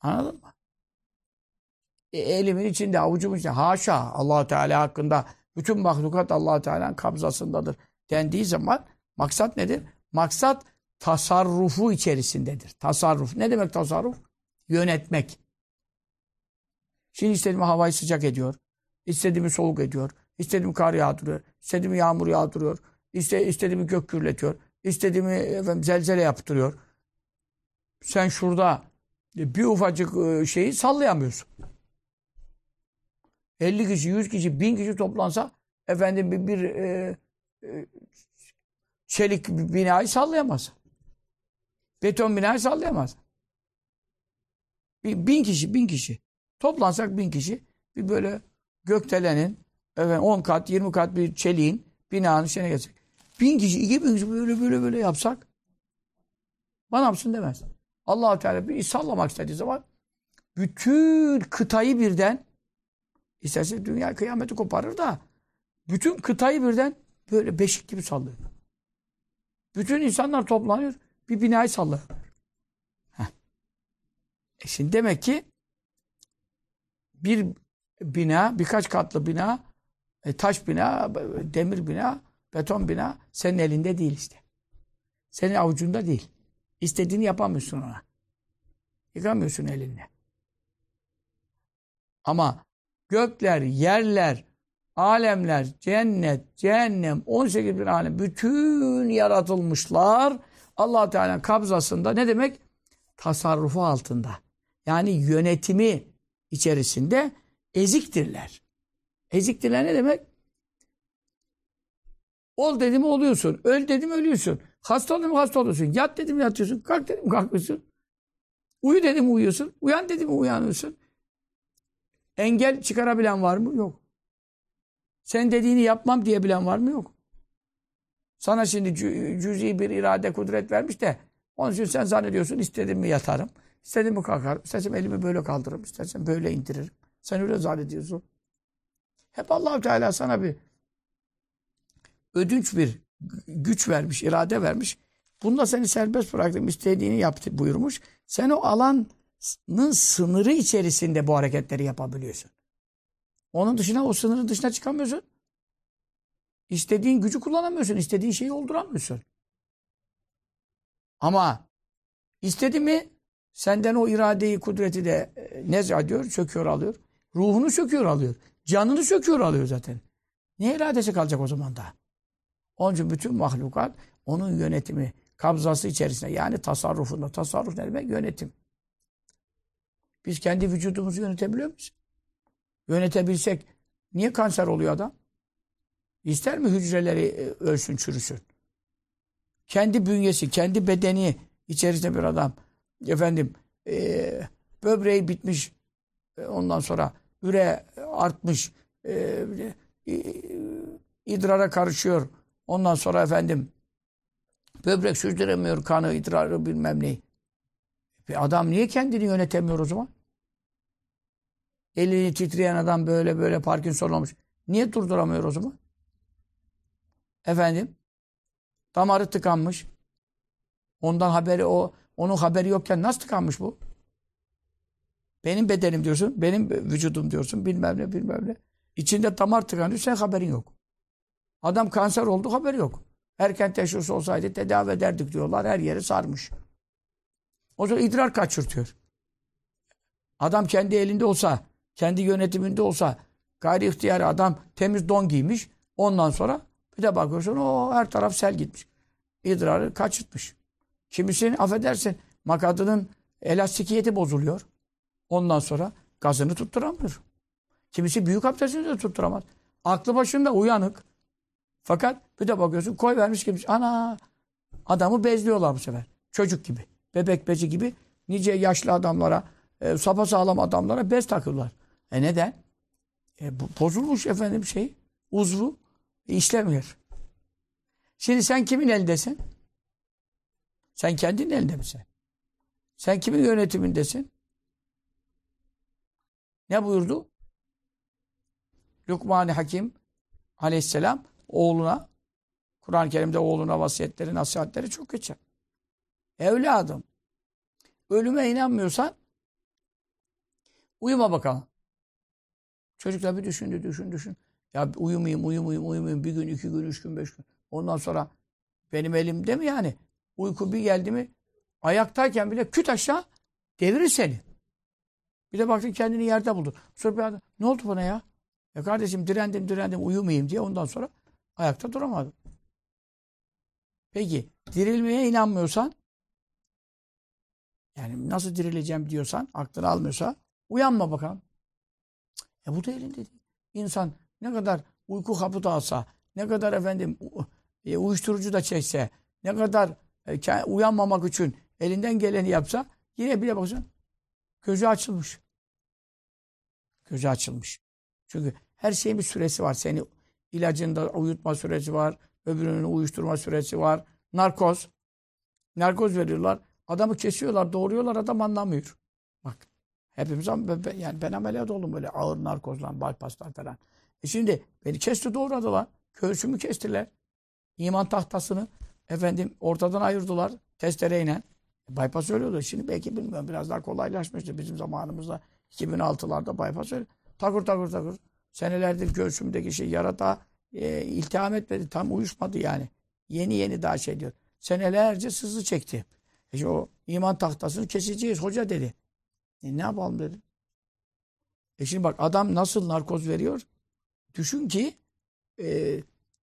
Anladın mı? E, elimin içinde, avucumun içinde. Haşa allah Teala hakkında bütün mahlukat allah Teala'nın kabzasındadır dendiği zaman maksat nedir? Maksat tasarrufu içerisindedir. Tasarruf. Ne demek tasarruf? Yönetmek. Şimdi istediğimi havayı sıcak ediyor. İstediğimi soğuk ediyor. İstediğimi kar yağdırıyor. İstediğimi yağmur yağdırıyor. İste, istediğimi gök gürletiyor. İstediğimi efendim, zelzele yaptırıyor. Sen şurada bir ufacık e, şeyi sallayamıyorsun. 50 kişi, 100 kişi, 1000 kişi toplansa efendim bir, bir e, e, çelik binayı sallayamaz. Beton binayı sallayamaz. Bin kişi, bin kişi. Toplansak bin kişi bir böyle gökdelenin efendim 10 kat, 20 kat bir çeliğin binanın içine geçecek. Bin kişi, iki bin kişi böyle böyle böyle yapsak bana yapsın demez. allah Teala bir sallamak istediği zaman bütün kıtayı birden isterse dünya kıyameti koparır da bütün kıtayı birden böyle beşik gibi sallıyor. Bütün insanlar toplanıyor. Bir binayı sallar. E şimdi demek ki bir bina, birkaç katlı bina, e, taş bina, demir bina, beton bina senin elinde değil işte. Senin avucunda değil. İstediğini yapamıyorsun ona. Yıkamıyorsun elinle. Ama gökler, yerler, alemler, cennet, cehennem, 18 bin alem, bütün yaratılmışlar allah Teala'nın kabzasında ne demek? Tasarrufu altında. Yani yönetimi içerisinde eziktirler. Eziktirler ne demek? Ol dedim oluyorsun. Öl dedim ölüyorsun. Hasta oldum hasta oluyorsun. Yat dedim yatıyorsun. Kalk dedim kalkıyorsun. Uyu dedim uyuyorsun. Uyan dedim uyanıyorsun. Engel çıkarabilen var mı? Yok. Sen dediğini yapmam diyebilen var mı? Yok. Sana şimdi cüz'i bir irade kudret vermiş de onun için sen zannediyorsun istedim mi yatarım, istedim mi kalkarım, istersem elimi böyle kaldırırım, istersem böyle indiririm. Sen öyle zannediyorsun. Hep allah Teala sana bir ödünç bir güç vermiş, irade vermiş. Bunda seni serbest bıraktım, istediğini yaptı buyurmuş. Sen o alanın sınırı içerisinde bu hareketleri yapabiliyorsun. Onun dışına, o sınırın dışına çıkamıyorsun. İstediğin gücü kullanamıyorsun. istediğin şeyi olduramıyorsun. Ama istedi mi senden o iradeyi, kudreti de e, nezh ediyor, söküyor alıyor. Ruhunu söküyor alıyor. Canını söküyor alıyor zaten. Ne iradesi kalacak o zaman da? Onun için bütün mahlukat onun yönetimi, kabzası içerisinde yani tasarrufunda. Tasarruf ne demek? Yönetim. Biz kendi vücudumuzu yönetebiliyor muyuz? Yönetebilsek niye kanser oluyor adam? İster mi hücreleri e, ölsün, çürüsün? Kendi bünyesi, kendi bedeni içerisinde bir adam efendim e, böbreği bitmiş e, ondan sonra üre artmış e, e, idrara karışıyor. Ondan sonra efendim böbrek süzdüremiyor kanı, idrarı bilmem neyi. Bir adam niye kendini yönetemiyor o zaman? Elini titreyen adam böyle böyle Parkinson olmuş. Niye durduramıyor o zaman? Efendim? Damarı tıkanmış. Ondan haberi o, onun haberi yokken nasıl tıkanmış bu? Benim bedenim diyorsun, benim vücudum diyorsun, bilmem ne bilmem ne. İçinde damar tıkanıyor, sen haberin yok. Adam kanser oldu, haberi yok. Erken teşhis olsaydı tedavi ederdik diyorlar, her yeri sarmış. O zaman idrar kaçırtıyor. Adam kendi elinde olsa, kendi yönetiminde olsa, gayri ihtiyari adam temiz don giymiş, ondan sonra bir de bakıyorsun o her taraf sel gitmiş. İdrarı kaçırtmış. Kimisinin affedersin makadının elastikiyeti bozuluyor. Ondan sonra gazını tutturamıyor. Kimisi büyük abdestini de tutturamaz. Aklı başında uyanık. Fakat bir de bakıyorsun koy vermiş kimisi. Ana adamı bezliyorlar bu sefer. Çocuk gibi. Bebek bezi gibi nice yaşlı adamlara, e, sağlam adamlara bez takıyorlar. E neden? E, bozulmuş efendim şey, uzvu. İşlemiyor. Şimdi sen kimin elindesin? Sen kendin elinde misin? Sen kimin yönetimindesin? Ne buyurdu? Lukman-ı Hakim aleyhisselam oğluna Kur'an-ı Kerim'de oğluna vasiyetleri, nasihatleri çok geçer. Evladım ölüme inanmıyorsan uyuma bakalım. Çocuklar bir düşündü, düşün, düşün. Ya uyumayayım, uyumayayım, uyumayayım. Bir gün, iki gün, üç gün, beş gün. Ondan sonra benim elimde mi yani? Uyku bir geldi mi ayaktayken bile küt aşağı devirir seni. Bir de baktın kendini yerde buldun. Sonra bir adam, ne oldu bana ya? Ya kardeşim direndim direndim uyumayayım diye ondan sonra ayakta duramadım. Peki dirilmeye inanmıyorsan yani nasıl dirileceğim diyorsan aklını almıyorsa uyanma bakalım. Ya bu da elinde değil. İnsan ne kadar uyku kapı da alsa, ne kadar efendim e, uyuşturucu da çekse, ne kadar e, uyanmamak için elinden geleni yapsa yine bile bakın gözü açılmış. Gözü açılmış. Çünkü her şeyin bir süresi var. Seni ilacında uyutma süresi var. Öbürünün uyuşturma süresi var. Narkoz. Narkoz veriyorlar. Adamı kesiyorlar, doğuruyorlar. Adam anlamıyor. Bak. Hepimiz yani ben ameliyat oldum böyle ağır narkozlar, bypasslar falan. E şimdi beni kesti doğradılar. Köğsümü kestiler. İman tahtasını efendim ortadan ayırdılar testereyle. E, bypass ölüyordu. Şimdi belki bilmiyorum biraz daha kolaylaşmıştı bizim zamanımızda. 2006'larda bypass öyle. Takır takır takır. Senelerdir göğsümdeki şey yara da e, iltiham etmedi. Tam uyuşmadı yani. Yeni yeni daha şey diyor. Senelerce sızı çekti. E o iman tahtasını keseceğiz hoca dedi. E ne yapalım dedi. E şimdi bak adam nasıl narkoz veriyor? Düşün ki e,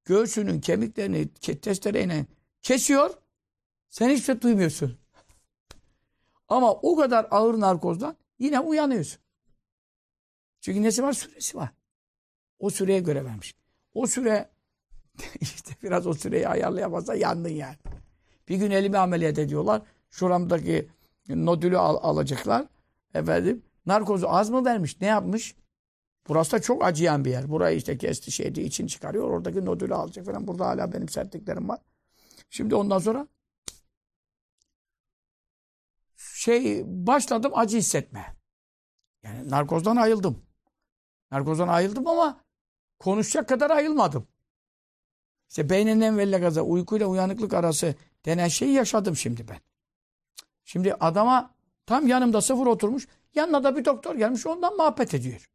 göğsünün kemiklerini testereyle kesiyor. Sen hiçbir şey duymuyorsun. Ama o kadar ağır narkozdan yine uyanıyorsun. Çünkü nesi var? Süresi var. O süreye göre vermiş. O süre işte biraz o süreyi ayarlayamazsa yandın yani. Bir gün elimi ameliyat ediyorlar. Şuramdaki nodülü al alacaklar. Efendim narkozu az mı vermiş? Ne yapmış? Burası da çok acıyan bir yer. Burayı işte kesti şeydi için çıkarıyor. Oradaki nodülü alacak falan. Burada hala benim sertliklerim var. Şimdi ondan sonra şey başladım acı hissetme. Yani narkozdan ayıldım. Narkozdan ayıldım ama konuşacak kadar ayılmadım. İşte beyninden velle gaza uykuyla uyanıklık arası denen şeyi yaşadım şimdi ben. Şimdi adama tam yanımda sıfır oturmuş. Yanına da bir doktor gelmiş ondan muhabbet ediyor.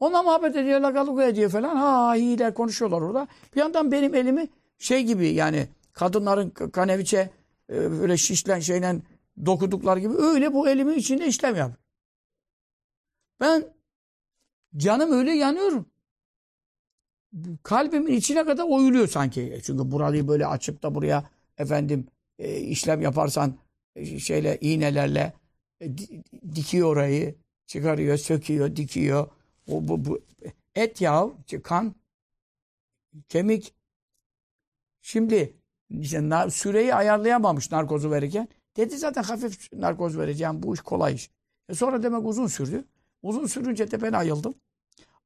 Ona muhabbet ediyor, lagalugu ediyor falan. Ha iyiler konuşuyorlar orada. Bir yandan benim elimi şey gibi yani kadınların kaneviçe e, böyle şişlen şeyle dokuduklar gibi öyle bu elimin içinde işlem yap. Ben canım öyle yanıyorum. Kalbimin içine kadar oyuluyor sanki. Çünkü burayı böyle açıp da buraya efendim e, işlem yaparsan e, şeyle iğnelerle e, dikiyor orayı, çıkarıyor, söküyor, dikiyor. O bu, bu et yağı, kan, kemik. Şimdi işte süreyi ayarlayamamış narkozu verirken. Dedi zaten hafif narkoz vereceğim. Bu iş kolay iş. E sonra demek uzun sürdü. Uzun sürünce de ben ayıldım.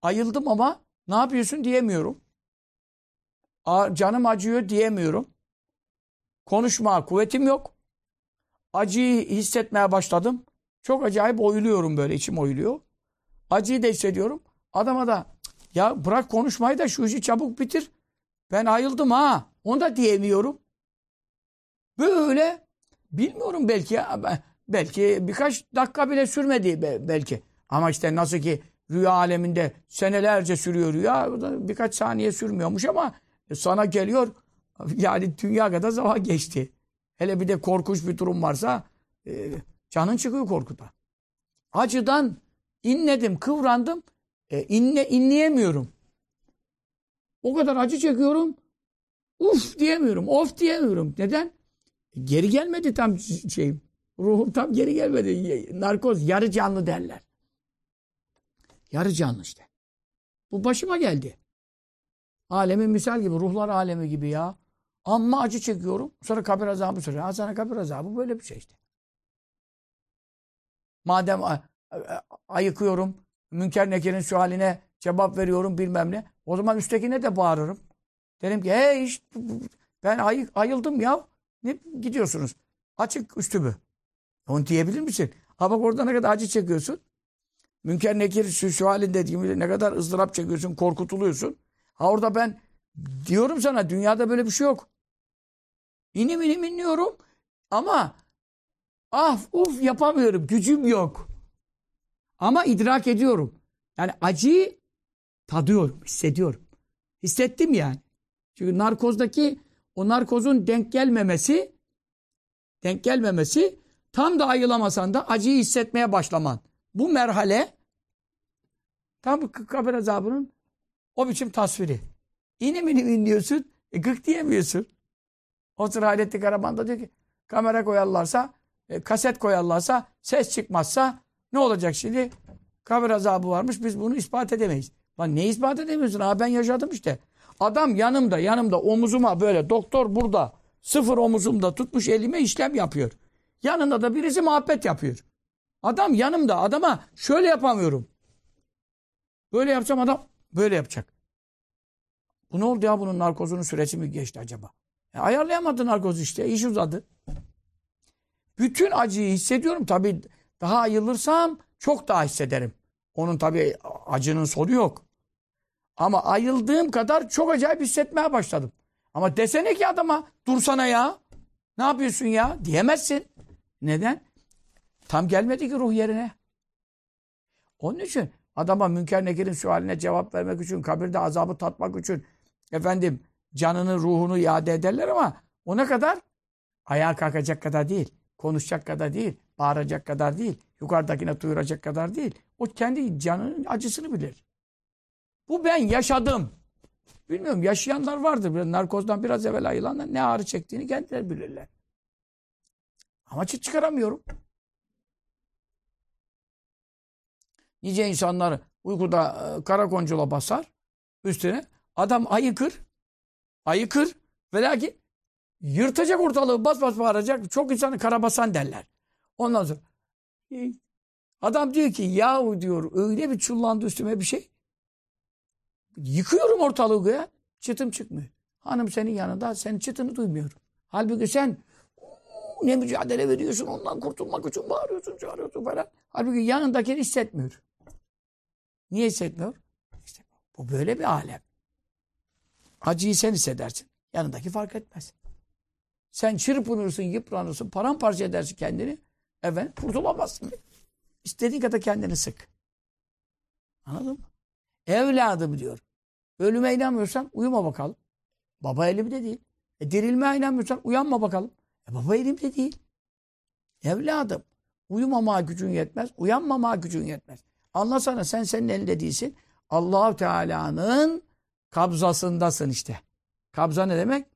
Ayıldım ama ne yapıyorsun diyemiyorum. Canım acıyor diyemiyorum. Konuşma kuvvetim yok. Acıyı hissetmeye başladım. Çok acayip oyuluyorum böyle içim oyuluyor. Acıyı da hissediyorum. Adama da ya bırak konuşmayı da şu işi çabuk bitir. Ben ayıldım ha. Onu da diyemiyorum. Böyle bilmiyorum belki belki birkaç dakika bile sürmedi belki. Ama işte nasıl ki rüya aleminde senelerce sürüyor rüya birkaç saniye sürmüyormuş ama sana geliyor yani dünya kadar zaman geçti. Hele bir de korkunç bir durum varsa e, canın çıkıyor korkuda. Acıdan inledim, kıvrandım. E, inle, inleyemiyorum. O kadar acı çekiyorum. Uf diyemiyorum. Of diyemiyorum. Neden? E, geri gelmedi tam şey. Ruhum tam geri gelmedi. Narkoz yarı canlı derler. Yarı canlı işte. Bu başıma geldi. Alemin misal gibi, ruhlar alemi gibi ya. Amma acı çekiyorum. Sonra kabir azabı soruyor. Ha sana kabir azabı böyle bir şey işte. Madem ayıkıyorum, münker nekerin şu haline cevap veriyorum bilmem ne. O zaman üsttekine de bağırırım. Derim ki hey işte ben ayık, ayıldım ya. Ne gidiyorsunuz? Açık üstümü. Onu diyebilir misin? Ha bak orada ne kadar acı çekiyorsun. Münker nekir şu, şu halinde ne kadar ızdırap çekiyorsun, korkutuluyorsun. Ha orada ben diyorum sana dünyada böyle bir şey yok. İnim inim inliyorum ama ah uf yapamıyorum. Gücüm yok. Ama idrak ediyorum. Yani acıyı tadıyorum, hissediyorum. Hissettim yani. Çünkü narkozdaki o narkozun denk gelmemesi denk gelmemesi tam da ayılamasan da acıyı hissetmeye başlaman. Bu merhale tam kabir azabının o biçim tasviri. İnim inim inliyorsun, e, gık diyemiyorsun. O sıra Hayrettin Karaman da diyor ki kamera koyarlarsa, e, kaset koyarlarsa, ses çıkmazsa ne olacak şimdi? Kabir azabı varmış biz bunu ispat edemeyiz. Lan ne ispat edemiyorsun? Ha ben yaşadım işte. Adam yanımda yanımda omuzuma böyle doktor burada sıfır omuzumda tutmuş elime işlem yapıyor. Yanında da birisi muhabbet yapıyor. Adam yanımda adama şöyle yapamıyorum. Böyle yapacağım adam böyle yapacak. Bu ne oldu ya bunun narkozunun süresi mi geçti acaba? E, ayarlayamadı narkoz işte iş uzadı. Bütün acıyı hissediyorum. Tabii daha ayılırsam çok daha hissederim. Onun tabii acının sonu yok. Ama ayıldığım kadar çok acayip hissetmeye başladım. Ama desene ki adama dursana ya. Ne yapıyorsun ya? Diyemezsin. Neden? Tam gelmedi ki ruh yerine. Onun için adama münker nekirin sualine cevap vermek için, kabirde azabı tatmak için efendim canını, ruhunu iade ederler ama ona kadar ayağa kalkacak kadar değil. Konuşacak kadar değil. Bağıracak kadar değil. Yukarıdakine duyuracak kadar değil. O kendi canının acısını bilir. Bu ben yaşadım. Bilmiyorum yaşayanlar vardır. Biraz narkozdan biraz evvel ayılanlar ne ağrı çektiğini kendileri bilirler. Ama çıt çıkaramıyorum. Nice insanlar uykuda e, karakoncula basar üstüne. Adam ayıkır. Ayıkır. Ve lakin yırtacak ortalığı bas bas bağıracak. Çok insanı karabasan derler. Ondan sonra adam diyor ki yahu diyor öyle bir çullandı üstüme bir şey. Yıkıyorum ortalığı ya. Çıtım çıkmıyor. Hanım senin yanında senin çıtını duymuyor. Halbuki sen ne mücadele veriyorsun ondan kurtulmak için bağırıyorsun çağırıyorsun falan. Halbuki yanındakini hissetmiyor. Niye hissetmiyor? İşte bu böyle bir alem. Acıyı sen hissedersin. Yanındaki fark etmez. Sen çırpınırsın, yıpranırsın, paramparça edersin kendini. Evet, kurtulamazsın. İstediğin kadar kendini sık. Anladın mı? Evladım diyor. Ölüme inanmıyorsan uyuma bakalım. Baba elimde değil. E dirilmeye inanmıyorsan uyanma bakalım. E baba elimde değil. Evladım uyumamaya gücün yetmez. Uyanmamaya gücün yetmez. Anlasana sen senin elinde değilsin. Allahu Teala'nın kabzasındasın işte. Kabza ne demek?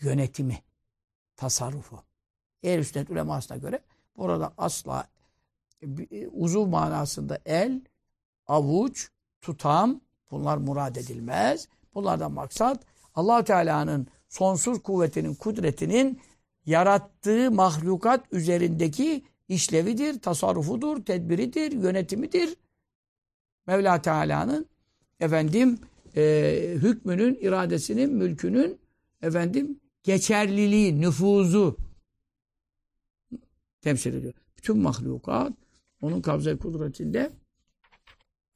Yönetimi, tasarrufu. Ehl-i sünnet ulemasına göre burada asla e, uzuv manasında el, avuç, tutam bunlar murad edilmez. Bunlardan maksat allah Teala'nın sonsuz kuvvetinin, kudretinin yarattığı mahlukat üzerindeki işlevidir, tasarrufudur, tedbiridir, yönetimidir. Mevla Teala'nın efendim e, hükmünün, iradesinin, mülkünün efendim geçerliliği, nüfuzu temsil ediyor. Bütün mahlukat onun kabze kudretinde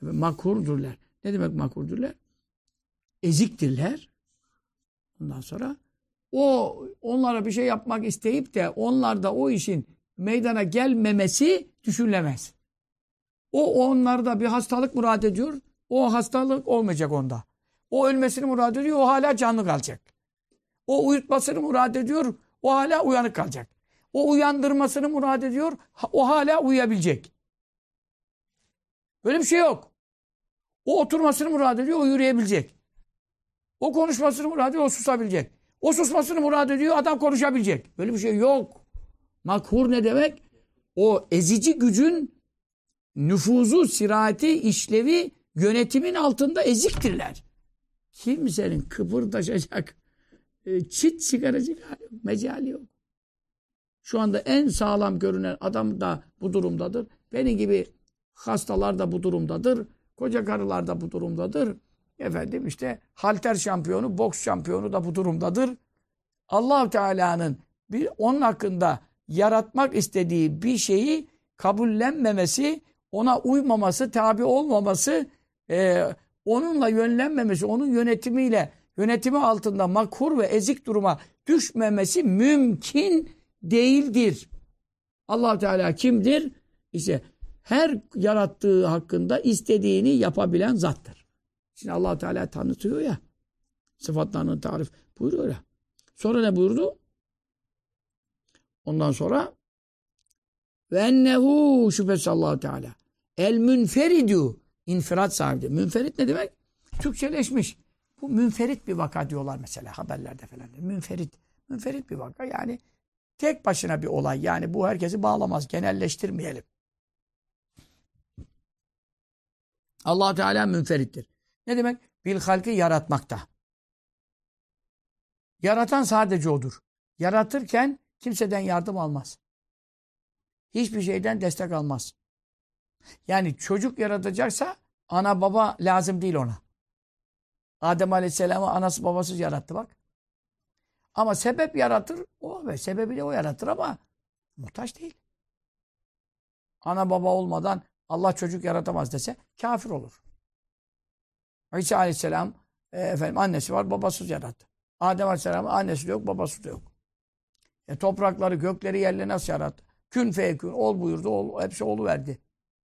makhurdurlar. Ne demek makhurdurlar? Eziktirler. Ondan sonra o onlara bir şey yapmak isteyip de onlarda o işin meydana gelmemesi düşünülemez. O onlarda bir hastalık murad ediyor. O hastalık olmayacak onda. O ölmesini murad ediyor. O hala canlı kalacak. O uyutmasını murad ediyor. O hala uyanık kalacak. O uyandırmasını murad ediyor. O hala uyuyabilecek. Böyle bir şey yok. O oturmasını murad ediyor. O yürüyebilecek. O konuşmasını murad ediyor. O susabilecek. O susmasını murad ediyor. Adam konuşabilecek. Böyle bir şey yok. Makhur ne demek? O ezici gücün nüfuzu, sirayeti, işlevi yönetimin altında eziktirler. Kimsenin kıpırdaşacak, e, çit çıkaracak mecali yok. Şu anda en sağlam görünen adam da bu durumdadır. Benim gibi hastalar da bu durumdadır. Koca karılar da bu durumdadır. Efendim işte halter şampiyonu, boks şampiyonu da bu durumdadır. allah Teala'nın bir onun hakkında yaratmak istediği bir şeyi kabullenmemesi, ona uymaması, tabi olmaması, e, onunla yönlenmemesi, onun yönetimiyle, yönetimi altında makhur ve ezik duruma düşmemesi mümkün değildir. allah Teala kimdir? İşte her yarattığı hakkında istediğini yapabilen zattır. Şimdi allah Teala tanıtıyor ya, sıfatlarını tarif buyuruyor ya. Sonra ne buyurdu? Ondan sonra ve ennehu şüphesiz allah Teala el münferidu infirat sahibi. Münferit ne demek? Türkçeleşmiş. Bu münferit bir vaka diyorlar mesela haberlerde falan. Münferit. Münferit bir vaka yani tek başına bir olay. Yani bu herkesi bağlamaz. Genelleştirmeyelim. allah Teala münferittir. Ne demek? Bil halkı yaratmakta. Yaratan sadece odur. Yaratırken kimseden yardım almaz. Hiçbir şeyden destek almaz. Yani çocuk yaratacaksa ana baba lazım değil ona. Adem Aleyhisselam'ı anası babasız yarattı bak. Ama sebep yaratır o ve sebebi de o yaratır ama muhtaç değil. Ana baba olmadan Allah çocuk yaratamaz dese kafir olur. İsa Aleyhisselam e, efendim annesi var babasız yarattı. Adem Aleyhisselam'ın annesi de yok babası da yok. E, toprakları gökleri yerleri nasıl yarattı? Kün feyekün ol buyurdu ol, hepsi olu verdi.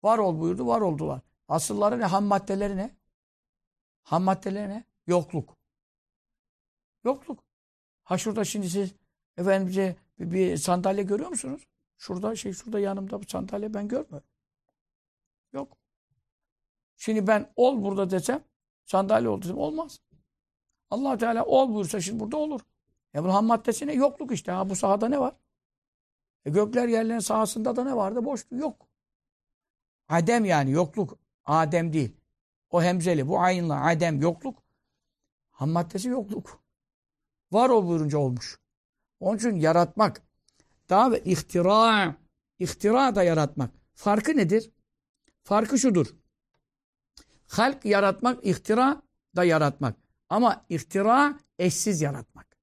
Var ol buyurdu var oldular. Asılları ne? Ham maddeleri ne? Ham maddeleri ne? Yokluk. Yokluk. Ha şurada şimdi siz efendim bir, bir sandalye görüyor musunuz? Şurada şey şurada yanımda bir sandalye ben görmüyorum. Yok. Şimdi ben ol burada desem sandalye ol desem olmaz. allah Teala ol buyursa şimdi burada olur. Ya bunun ham maddesi ne? Yokluk işte. Ha bu sahada ne var? E gökler yerlerin sahasında da ne vardı? Boşluk yok. Adem yani yokluk. Adem değil. O hemzeli. Bu ayınla adem yokluk. Ham maddesi yokluk. Var ol buyurunca olmuş. Onun için yaratmak. Daha ve ihtira. İhtira da yaratmak. Farkı nedir? Farkı şudur. Halk yaratmak, ihtira da yaratmak. Ama ihtira eşsiz yaratmak.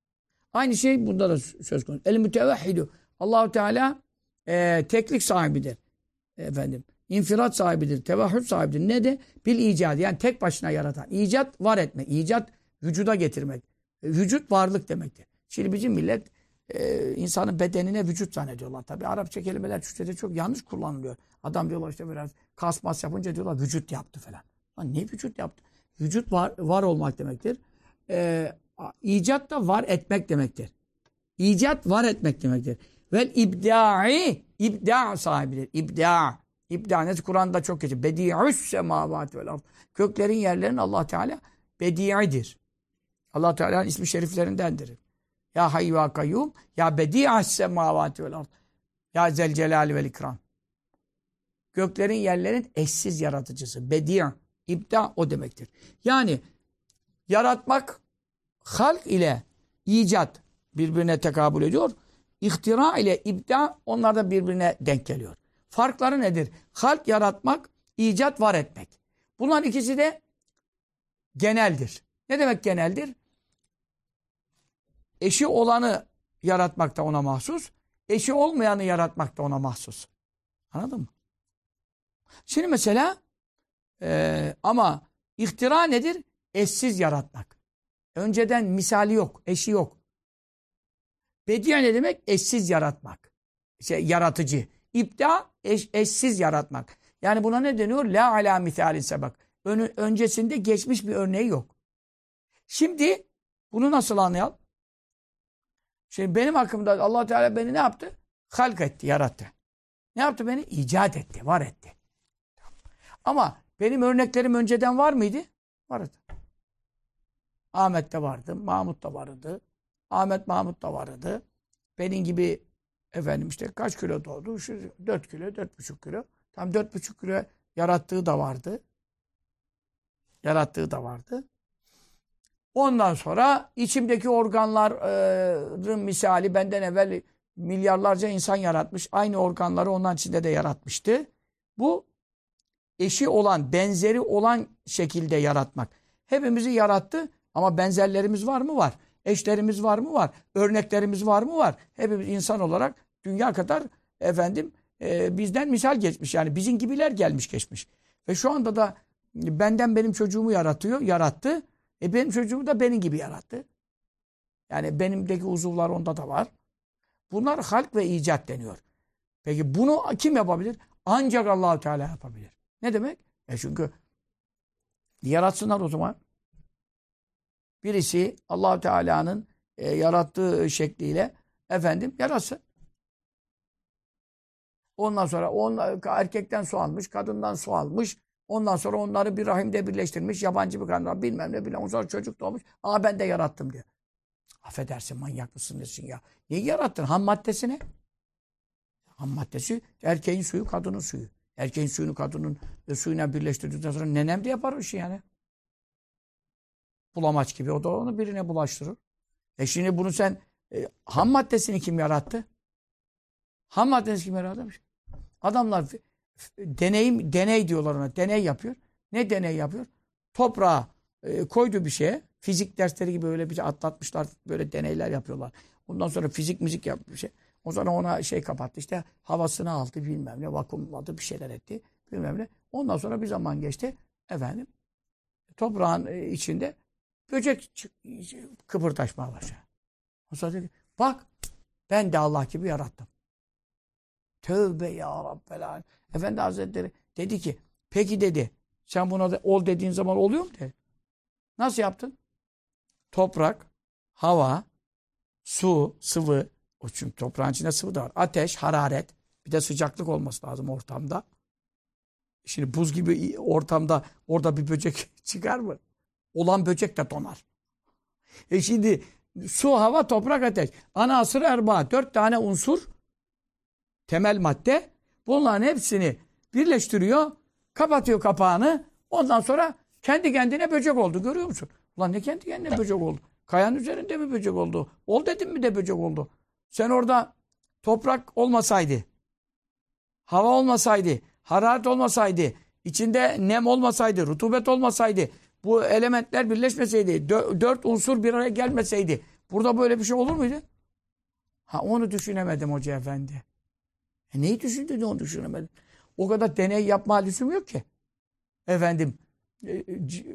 Aynı şey bunda da söz konusu. El mütevehhidu. Allahu Teala e, teklik sahibidir. Efendim. İnfirat sahibidir. Tevahhüd sahibidir. Ne de? Bil icat. Yani tek başına yaratan. İcat var etme. İcat vücuda getirmek. Vücut varlık demektir. Şimdi bizim millet e, insanın bedenine vücut zannediyorlar. Tabi Arapça kelimeler Türkçe'de çok yanlış kullanılıyor. Adam diyorlar işte biraz kasmas yapınca diyorlar vücut yaptı falan. Lan ne vücut yaptı? Vücut var, var olmak demektir. E, icat da var etmek demektir. İcat var etmek demektir. Vel ibda'i ibda sahibidir. İbda. İbda ne Kur'an'da çok geçiyor. Bedi'us semavat vel ard. Köklerin yerlerin Allah Teala bedi'idir. Allah Teala'nın ismi şeriflerindendir. Ya hayy ve kayyum ya bedi'as semavat vel ard. Ya zel celal vel ikram. Göklerin yerlerin eşsiz yaratıcısı. Bedi' ibda o demektir. Yani yaratmak halk ile icat birbirine tekabül ediyor. İhtira ile ibda onlar da birbirine denk geliyor. Farkları nedir? Halk yaratmak, icat var etmek. Bunlar ikisi de geneldir. Ne demek geneldir? Eşi olanı yaratmak da ona mahsus, eşi olmayanı yaratmak da ona mahsus. Anladın mı? Şimdi mesela e, ama ihtira nedir? Eşsiz yaratmak. Önceden misali yok, eşi yok. Bediye ne demek? Eşsiz yaratmak. Şey, yaratıcı. İbda eş, eşsiz yaratmak. Yani buna ne deniyor? La ala misali sebak. Ön, öncesinde geçmiş bir örneği yok. Şimdi bunu nasıl anlayalım? Şimdi benim hakkımda allah Teala beni ne yaptı? Halk etti, yarattı. Ne yaptı beni? İcat etti, var etti. Ama benim örneklerim önceden var mıydı? Vardı. Ahmet de vardı, Mahmut da vardı, Ahmet Mahmut da vardı. Benim gibi efendim işte kaç kilo doğdu? Şu 4 kilo, 4,5 kilo. Tam 4,5 kilo yarattığı da vardı. Yarattığı da vardı. Ondan sonra içimdeki organların misali benden evvel milyarlarca insan yaratmış. Aynı organları ondan içinde de yaratmıştı. Bu eşi olan, benzeri olan şekilde yaratmak. Hepimizi yarattı ama benzerlerimiz var mı? Var. Eşlerimiz var mı? Var. Örneklerimiz var mı? Var. Hepimiz insan olarak dünya kadar efendim e, bizden misal geçmiş. Yani bizim gibiler gelmiş geçmiş. Ve şu anda da benden benim çocuğumu yaratıyor, yarattı. E benim çocuğumu da benim gibi yarattı. Yani benimdeki uzuvlar onda da var. Bunlar halk ve icat deniyor. Peki bunu kim yapabilir? Ancak Allahu Teala yapabilir. Ne demek? E çünkü yaratsınlar o zaman. Birisi Allahu Teala'nın e, yarattığı şekliyle efendim yarasın. Ondan sonra onlar, erkekten su almış, kadından su almış. Ondan sonra onları bir rahimde birleştirmiş. Yabancı bir kanal bilmem ne bilmem. Ondan sonra çocuk doğmuş. Aa ben de yarattım diyor. Affedersin manyak mısın desin ya. Niye yarattın? Ham maddesine. Ham maddesi erkeğin suyu, kadının suyu. Erkeğin suyunu kadının suyuna birleştirdikten sonra nenem de yapar işi yani. Bulamaç gibi. O da onu birine bulaştırır. E şimdi bunu sen e, ham maddesini kim yarattı? Ham maddesini kim yaratmış? Adamlar deneyim, deney diyorlar ona. Deney yapıyor. Ne deney yapıyor? Toprağa e, koydu bir şeye. Fizik dersleri gibi böyle bir şey atlatmışlar. Böyle deneyler yapıyorlar. Ondan sonra fizik müzik yapıyor bir şey. O zaman ona şey kapattı. İşte havasını aldı bilmem ne. Vakumladı bir şeyler etti. Bilmem ne. Ondan sonra bir zaman geçti. Efendim toprağın e, içinde böcek kıpırdaşmaya başladı. O zaman dedi bak ben de Allah gibi yarattım. Tövbe ya Rabbel Efendi Hazretleri dedi ki peki dedi sen buna da ol dediğin zaman oluyor mu dedi. Nasıl yaptın? Toprak, hava, su, sıvı. O çünkü toprağın içinde sıvı da var. Ateş, hararet. Bir de sıcaklık olması lazım ortamda. Şimdi buz gibi ortamda orada bir böcek çıkar mı? Olan böcek de donar. E şimdi su, hava, toprak, ateş. Ana asır erba. Dört tane unsur temel madde. Bunların hepsini birleştiriyor. Kapatıyor kapağını. Ondan sonra kendi kendine böcek oldu. Görüyor musun? Ulan ne kendi kendine böcek oldu? Kayanın üzerinde mi böcek oldu? Ol dedim mi de böcek oldu? Sen orada toprak olmasaydı, hava olmasaydı, hararet olmasaydı, içinde nem olmasaydı, rutubet olmasaydı, bu elementler birleşmeseydi, dört unsur bir araya gelmeseydi, burada böyle bir şey olur muydu? Ha onu düşünemedim hoca efendi. E neyi düşündü de onu düşünemedim. O kadar deney yapma lüzum yok ki. Efendim e,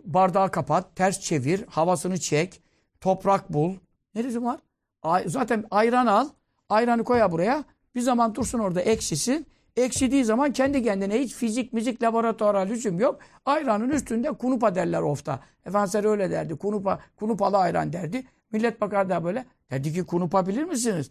bardağı kapat, ters çevir, havasını çek, toprak bul. Ne lüzum var? Zaten ayran al, ayranı koya buraya. Bir zaman dursun orada ekşisin. Ekşidiği zaman kendi kendine hiç fizik, müzik, laboratuvara lüzum yok. Ayranın üstünde kunupa derler ofta. Efendimiz öyle derdi. Kunupa, kunupalı ayran derdi. Millet bakar da böyle. Dedi ki kunupa bilir misiniz?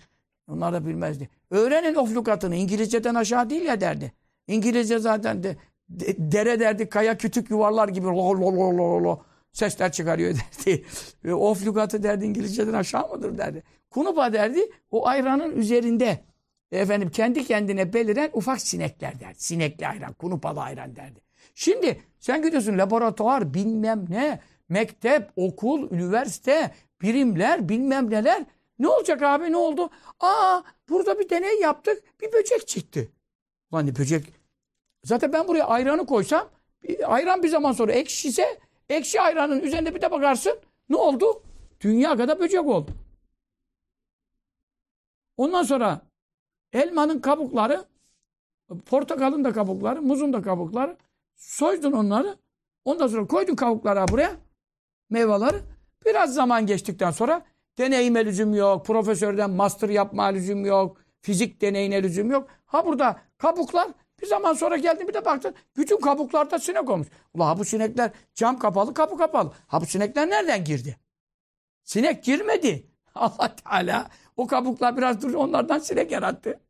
Onlar da bilmezdi. Öğrenin oflukatını. İngilizceden aşağı değil ya derdi. İngilizce zaten de, de, dere derdi kaya kütük yuvarlar gibi lo lo lo lo lo sesler çıkarıyor derdi. Oflukatı derdi İngilizceden aşağı mıdır derdi. Kunupa derdi o ayranın üzerinde efendim kendi kendine beliren ufak sinekler derdi. Sinekli ayran, kunupalı ayran derdi. Şimdi sen gidiyorsun laboratuvar bilmem ne, mektep, okul, üniversite, birimler bilmem neler ne olacak abi ne oldu? Aa burada bir deney yaptık bir böcek çıktı. Lan ne böcek? Zaten ben buraya ayranı koysam ayran bir zaman sonra ekşise ekşi ayranın üzerinde bir de bakarsın ne oldu? Dünya kadar böcek oldu. Ondan sonra elmanın kabukları portakalın da kabukları, muzun da kabukları soydun onları. Ondan sonra koydun kabukları buraya meyveleri. Biraz zaman geçtikten sonra Deneyime lüzum yok. Profesörden master yapma lüzum yok. Fizik deneyine lüzum yok. Ha burada kabuklar bir zaman sonra geldi bir de baktın bütün kabuklarda sinek olmuş. Ula bu sinekler cam kapalı kapı kapalı. Ha bu sinekler nereden girdi? Sinek girmedi. Allah Teala o kabuklar biraz dur onlardan sinek yarattı.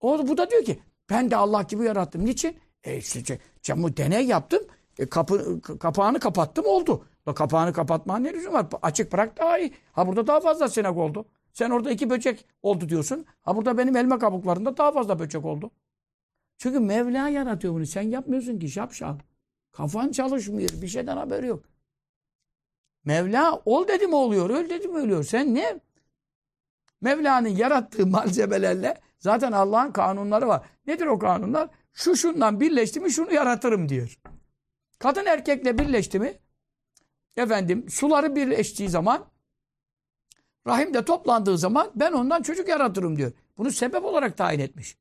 O, bu da diyor ki ben de Allah gibi yarattım. Niçin? E işte camı deney yaptım. E, kapı, kapağını kapattım oldu. Da kapağını kapatman ne lüzum var? Açık bırak daha iyi. Ha burada daha fazla sinek oldu. Sen orada iki böcek oldu diyorsun. Ha burada benim elma kabuklarında daha fazla böcek oldu. Çünkü Mevla yaratıyor bunu. Sen yapmıyorsun ki şapşal. Kafan çalışmıyor. Bir şeyden haberi yok. Mevla ol dedi mi oluyor, öl dedi mi ölüyor. Sen ne? Mevla'nın yarattığı malzemelerle zaten Allah'ın kanunları var. Nedir o kanunlar? Şu şundan birleşti mi şunu yaratırım diyor. Kadın erkekle birleşti mi efendim suları birleştiği zaman rahimde toplandığı zaman ben ondan çocuk yaratırım diyor. Bunu sebep olarak tayin etmiş.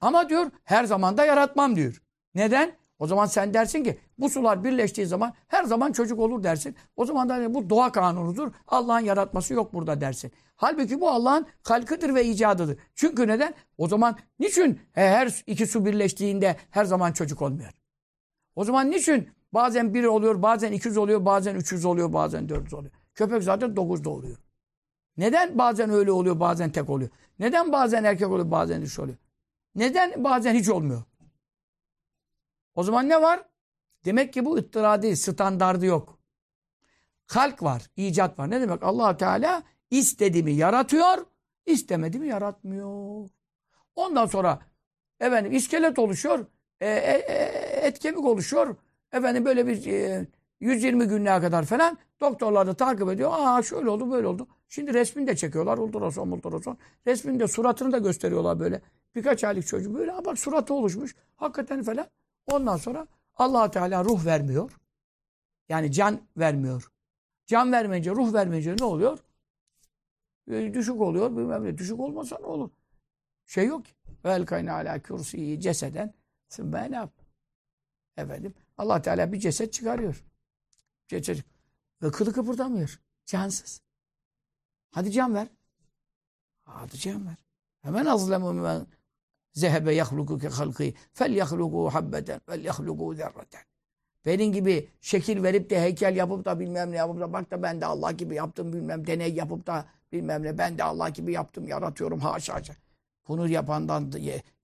Ama diyor her zaman da yaratmam diyor. Neden? O zaman sen dersin ki bu sular birleştiği zaman her zaman çocuk olur dersin. O zaman da bu doğa kanunudur. Allah'ın yaratması yok burada dersin. Halbuki bu Allah'ın kalkıdır ve icadıdır. Çünkü neden? O zaman niçin her iki su birleştiğinde her zaman çocuk olmuyor? O zaman niçin bazen bir oluyor, bazen 200 oluyor, bazen 300 oluyor, bazen 400 oluyor? Köpek zaten 9'da oluyor. Neden bazen öyle oluyor, bazen tek oluyor? Neden bazen erkek oluyor, bazen dişi oluyor? Neden bazen hiç olmuyor? O zaman ne var? Demek ki bu ıttıradi, standardı yok. Kalk var, icat var. Ne demek? allah Teala istediğimi yaratıyor, istemedi mi yaratmıyor. Ondan sonra efendim iskelet oluşuyor, e, e, e, et kemik oluşuyor. Efendim böyle bir e, 120 günlüğe kadar falan doktorlar da takip ediyor. Aa şöyle oldu, böyle oldu. Şimdi resmini de çekiyorlar. Ultrason, ultrason. Resmini de suratını da gösteriyorlar böyle. Birkaç aylık çocuk böyle. Bak suratı oluşmuş. Hakikaten falan. Ondan sonra allah Teala ruh vermiyor. Yani can vermiyor. Can vermeyince, ruh vermeyince ne oluyor? E, düşük oluyor. Bilmem ne. Düşük olmasa ne olur? Şey yok ki. Vel kayna ala kürsiyi ceseden sümme ne yap? Efendim allah Teala bir ceset çıkarıyor. Ceset. Ve kılı kıpırdamıyor. Cansız. Hadi can ver. Hadi can ver. Hemen azlemu Zehebe yahluku ke halki fel yahluku habbeten fel yahluku zerreten. Benim gibi şekil verip de heykel yapıp da bilmem ne yapıp da bak da ben de Allah gibi yaptım bilmem deney yapıp da bilmem ne ben de Allah gibi yaptım yaratıyorum haşa haşa. Bunu yapandan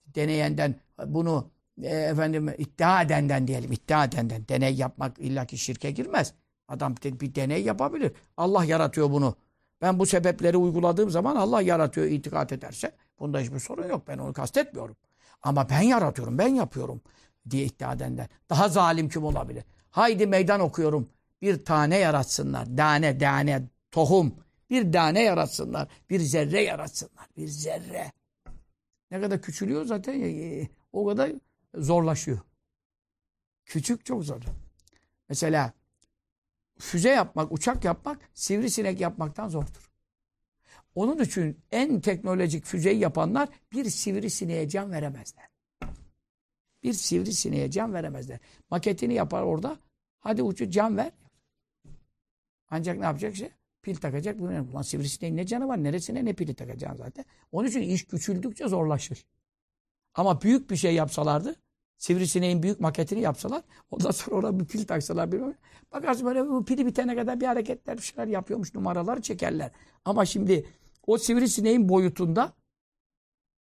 deneyenden bunu e, efendim iddia edenden diyelim iddia edenden deney yapmak illaki şirke girmez. Adam bir deney yapabilir. Allah yaratıyor bunu. Ben bu sebepleri uyguladığım zaman Allah yaratıyor itikat ederse bunda hiçbir sorun yok. Ben onu kastetmiyorum. Ama ben yaratıyorum, ben yapıyorum diye iddia edenler. Daha zalim kim olabilir? Haydi meydan okuyorum. Bir tane yaratsınlar. Tane, tane, tohum. Bir tane yaratsınlar. Bir zerre yaratsınlar. Bir zerre. Ne kadar küçülüyor zaten o kadar zorlaşıyor. Küçük çok zor. Mesela füze yapmak, uçak yapmak sivrisinek yapmaktan zordur. Onun için en teknolojik füzeyi yapanlar bir sivrisineğe can veremezler. Bir sivrisineğe can veremezler. Maketini yapar orada. Hadi uçu can ver. Ancak ne yapacak işte? Pil takacak. Ulan sivrisineğin ne canı var? Neresine ne pili takacaksın zaten. Onun için iş küçüldükçe zorlaşır. Ama büyük bir şey yapsalardı Sivrisineğin büyük maketini yapsalar, ondan sonra oraya bir pil taksalar. Bir, bakarsın böyle bu pili bitene kadar bir hareketler, bir şeyler yapıyormuş, numaralar çekerler. Ama şimdi o sivrisineğin boyutunda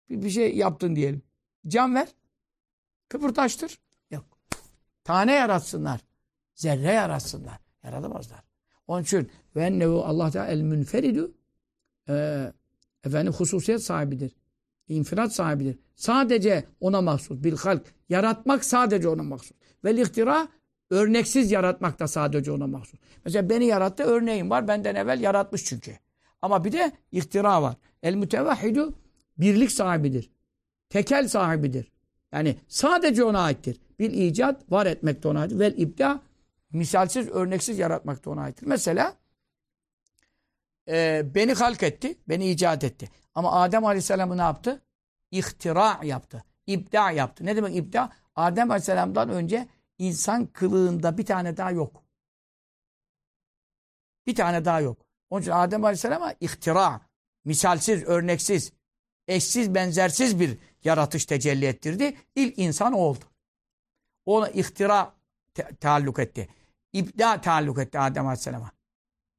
bir, bir şey yaptın diyelim. Can ver, kıpırtaştır. Yok. Tane yaratsınlar. Zerre yaratsınlar. Yaratamazlar. Onun için ve ennehu Allah Teala el münferidu e, efendim hususiyet sahibidir. İnfirat sahibidir. Sadece ona mahsus. Bil halk. Yaratmak sadece ona mahsus. Ve ihtira örneksiz yaratmak da sadece ona mahsus. Mesela beni yarattı örneğim var. Benden evvel yaratmış çünkü. Ama bir de ihtira var. El mütevahhidu birlik sahibidir. Tekel sahibidir. Yani sadece ona aittir. Bil icat var etmek de ona aittir. Vel ibda misalsiz, örneksiz yaratmak da ona aittir. Mesela e, beni halk etti, beni icat etti. Ama Adem Aleyhisselam'ı ne yaptı? İhtira yaptı. İbda yaptı. Ne demek ibda? Adem Aleyhisselam'dan önce insan kılığında bir tane daha yok. Bir tane daha yok. Onun için Adem Aleyhisselam'a ihtira, misalsiz, örneksiz, eşsiz, benzersiz bir yaratış tecelli ettirdi. İlk insan oldu. Ona ihtira te taalluk etti. İbda taalluk etti Adem Aleyhisselam'a.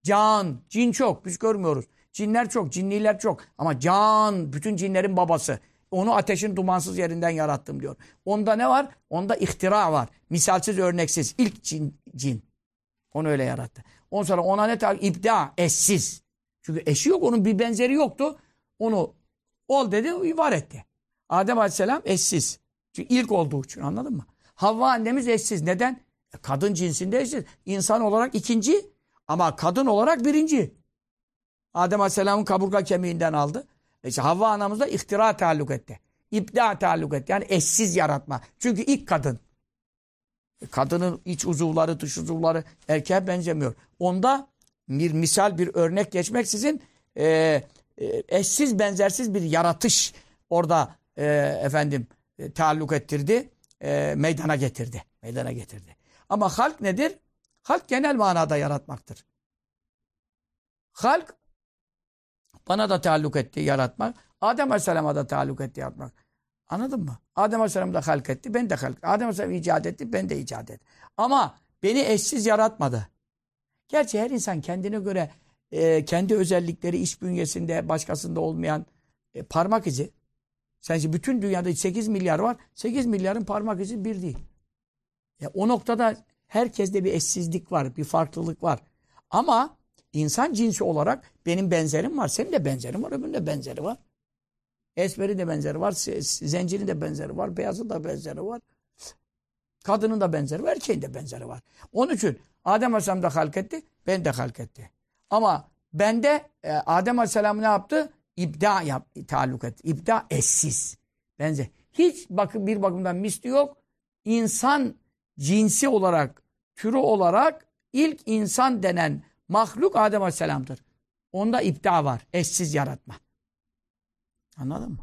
Can, cin çok. Biz görmüyoruz. Cinler çok, cinniler çok. Ama can, bütün cinlerin babası. Onu ateşin dumansız yerinden yarattım diyor. Onda ne var? Onda ihtira var. Misalsiz, örneksiz. İlk cin. cin. Onu öyle yarattı. Ondan sonra ona ne tabi? İbda, eşsiz. Çünkü eşi yok, onun bir benzeri yoktu. Onu ol dedi, var etti. Adem Aleyhisselam eşsiz. Çünkü ilk olduğu için anladın mı? Havva annemiz eşsiz. Neden? E, kadın cinsinde eşsiz. İnsan olarak ikinci ama kadın olarak birinci. Adem Aleyhisselam'ın kaburga kemiğinden aldı. İşte Havva anamız da ihtira taalluk etti. İbda taalluk etti. Yani eşsiz yaratma. Çünkü ilk kadın. Kadının iç uzuvları, dış uzuvları erkeğe benzemiyor. Onda bir misal, bir örnek geçmek sizin e, e, eşsiz benzersiz bir yaratış orada e, efendim e, taalluk ettirdi. E, meydana getirdi. Meydana getirdi. Ama halk nedir? Halk genel manada yaratmaktır. Halk bana da taalluk etti yaratmak. Adem Aleyhisselam'a da taalluk etti yaratmak. Anladın mı? Adem Aleyhisselam da halk etti, ben de halk Adem Aleyhisselam icat etti, ben de icat ettim. Ama beni eşsiz yaratmadı. Gerçi her insan kendine göre e, kendi özellikleri iş bünyesinde başkasında olmayan e, parmak izi. Sen bütün dünyada 8 milyar var. 8 milyarın parmak izi bir değil. Ya, o noktada herkeste bir eşsizlik var, bir farklılık var. Ama insan cinsi olarak benim benzerim var, senin de benzerin var, öbürünün de benzeri var. Esmeri de benzeri var, zencinin de benzeri var, beyazı da benzeri var. Kadının da benzeri var, erkeğin de benzeri var. Onun için Adem Aleyhisselam da halk etti, ben de halk etti. Ama bende e, Adem Aleyhisselam ne yaptı? İbda yap, taalluk etti. İbda eşsiz. Benze. Hiç bakın bir bakımdan misli yok. İnsan cinsi olarak, türü olarak ilk insan denen mahluk Adem Aleyhisselam'dır. Onda ipta var. Eşsiz yaratma. Anladın mı?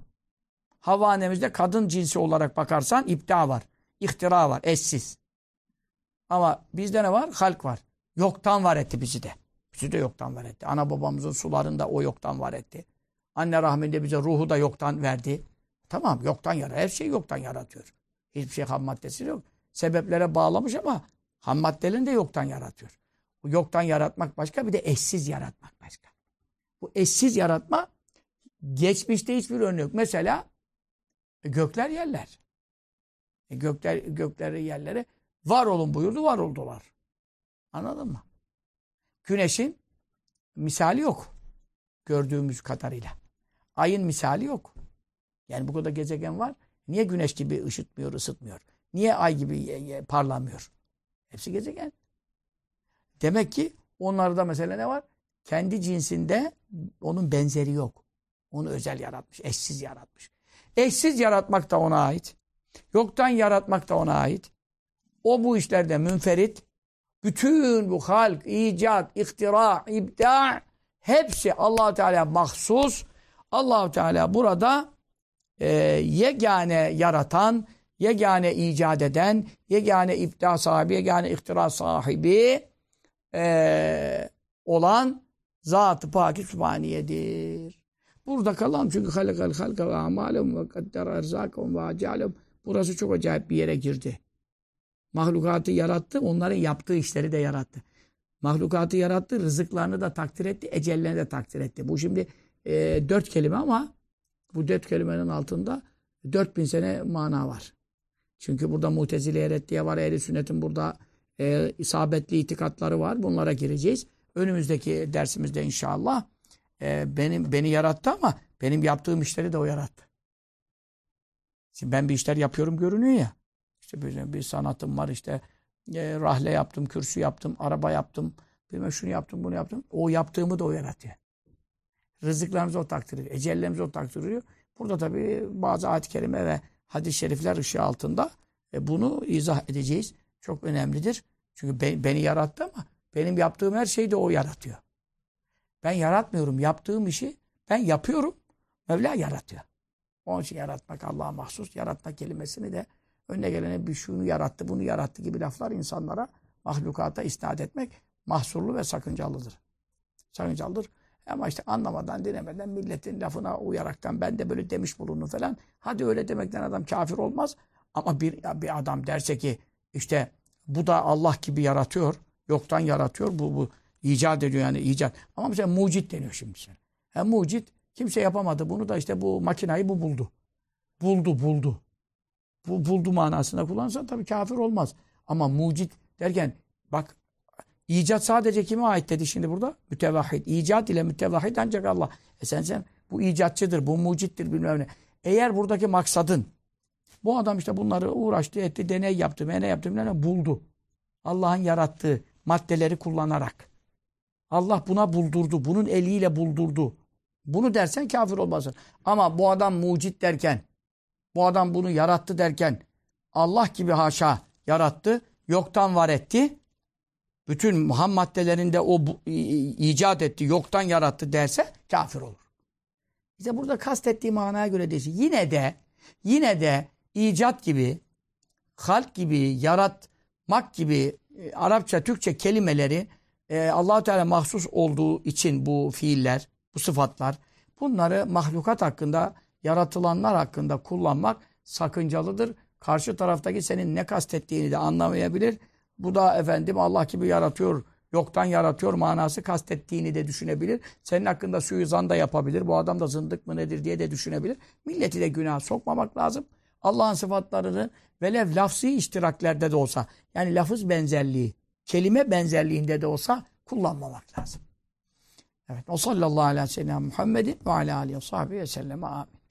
Havva annemizde kadın cinsi olarak bakarsan ipta var. İhtira var. Eşsiz. Ama bizde ne var? Halk var. Yoktan var etti bizi de. Bizi de yoktan var etti. Ana babamızın sularında o yoktan var etti. Anne rahminde bize ruhu da yoktan verdi. Tamam yoktan yarar. Her şey yoktan yaratıyor. Hiçbir şey ham maddesi yok. Sebeplere bağlamış ama ham maddelerini de yoktan yaratıyor. Bu yoktan yaratmak başka bir de eşsiz yaratmak başka. Bu eşsiz yaratma geçmişte hiçbir örnek yok. Mesela e, gökler yerler. E, gökler gökleri yerlere var olun buyurdu var oldular. Anladın mı? Güneşin misali yok. Gördüğümüz kadarıyla. Ayın misali yok. Yani bu kadar gezegen var. Niye güneş gibi ışıtmıyor, ısıtmıyor? Niye ay gibi parlamıyor? Hepsi gezegen. Demek ki onlarda mesela ne var? Kendi cinsinde onun benzeri yok. Onu özel yaratmış, eşsiz yaratmış. Eşsiz yaratmak da ona ait. Yoktan yaratmak da ona ait. O bu işlerde münferit. Bütün bu halk, icat, ihtira, ibda hepsi allah Teala mahsus. allah Teala burada e, yegane yaratan, yegane icat eden, yegane ibda sahibi, yegane ihtira sahibi e, olan Zat-ı Pâk-i. Burada kalalım çünkü halakal halka ve amalem ve kadder erzakım ve acalem. Burası çok acayip bir yere girdi. Mahlukatı yarattı, onların yaptığı işleri de yarattı. Mahlukatı yarattı, rızıklarını da takdir etti, ecellerini de takdir etti. Bu şimdi e, dört kelime ama bu dört kelimenin altında dört bin sene mana var. Çünkü burada mutezile reddiye var, ehli sünnetin burada e, isabetli itikatları var. Bunlara gireceğiz. Önümüzdeki dersimizde inşallah e, benim beni yarattı ama benim yaptığım işleri de o yarattı. Şimdi ben bir işler yapıyorum görünüyor ya. İşte bir, bir sanatım var işte e, rahle yaptım, kürsü yaptım, araba yaptım, bilmem şunu yaptım, bunu yaptım. O yaptığımı da o yaratıyor. Rızıklarımızı o takdir ediyor. Ecellerimizi o takdir ediyor. Burada tabii bazı ayet-i kerime ve hadis-i şerifler ışığı altında e, bunu izah edeceğiz. Çok önemlidir. Çünkü ben, beni yarattı ama benim yaptığım her şeyi de o yaratıyor. Ben yaratmıyorum. Yaptığım işi ben yapıyorum. Mevla yaratıyor. Onun için yaratmak Allah'a mahsus. Yaratma kelimesini de önüne gelene bir şunu yarattı, bunu yarattı gibi laflar insanlara, mahlukata isnat etmek mahsurlu ve sakıncalıdır. Sakıncalıdır. Ama işte anlamadan, dinlemeden, milletin lafına uyaraktan ben de böyle demiş bulundum falan. Hadi öyle demekten adam kafir olmaz. Ama bir, bir adam derse ki işte bu da Allah gibi yaratıyor, yoktan yaratıyor, bu, bu icat ediyor yani icat. Ama mesela mucit deniyor şimdi. Hem mucit kimse yapamadı. Bunu da işte bu makinayı bu buldu. Buldu, buldu. Bu buldu manasında kullanırsan tabii kafir olmaz. Ama mucit derken bak icat sadece kime ait dedi şimdi burada? Mütevahhid. İcat ile mütevahhid ancak Allah. E sen sen bu icatçıdır, bu mucittir bilmem ne. Eğer buradaki maksadın bu adam işte bunları uğraştı, etti, deney yaptı, mene yaptı, bilmem ne buldu. Allah'ın yarattığı maddeleri kullanarak. Allah buna buldurdu. Bunun eliyle buldurdu. Bunu dersen kafir olmazsın. Ama bu adam mucit derken, bu adam bunu yarattı derken, Allah gibi haşa yarattı, yoktan var etti. Bütün ham maddelerinde o bu, icat etti, yoktan yarattı derse kafir olur. İşte burada kastettiği manaya göre değişir. Yine de yine de icat gibi, halk gibi, yaratmak gibi e, Arapça, Türkçe kelimeleri e, allah Teala mahsus olduğu için bu fiiller, bu sıfatlar bunları mahlukat hakkında, yaratılanlar hakkında kullanmak sakıncalıdır. Karşı taraftaki senin ne kastettiğini de anlamayabilir. Bu da efendim Allah gibi yaratıyor, yoktan yaratıyor manası kastettiğini de düşünebilir. Senin hakkında suizan da yapabilir. Bu adam da zındık mı nedir diye de düşünebilir. Milleti de günah sokmamak lazım. Allah'ın sıfatlarını velev lafzi iştiraklerde de olsa yani lafız benzerliği, kelime benzerliğinde de olsa kullanmamak lazım. Evet. O sallallahu aleyhi ve sellem Muhammedin ve ala aleyhi ve sahbihi ve sellem. Amin.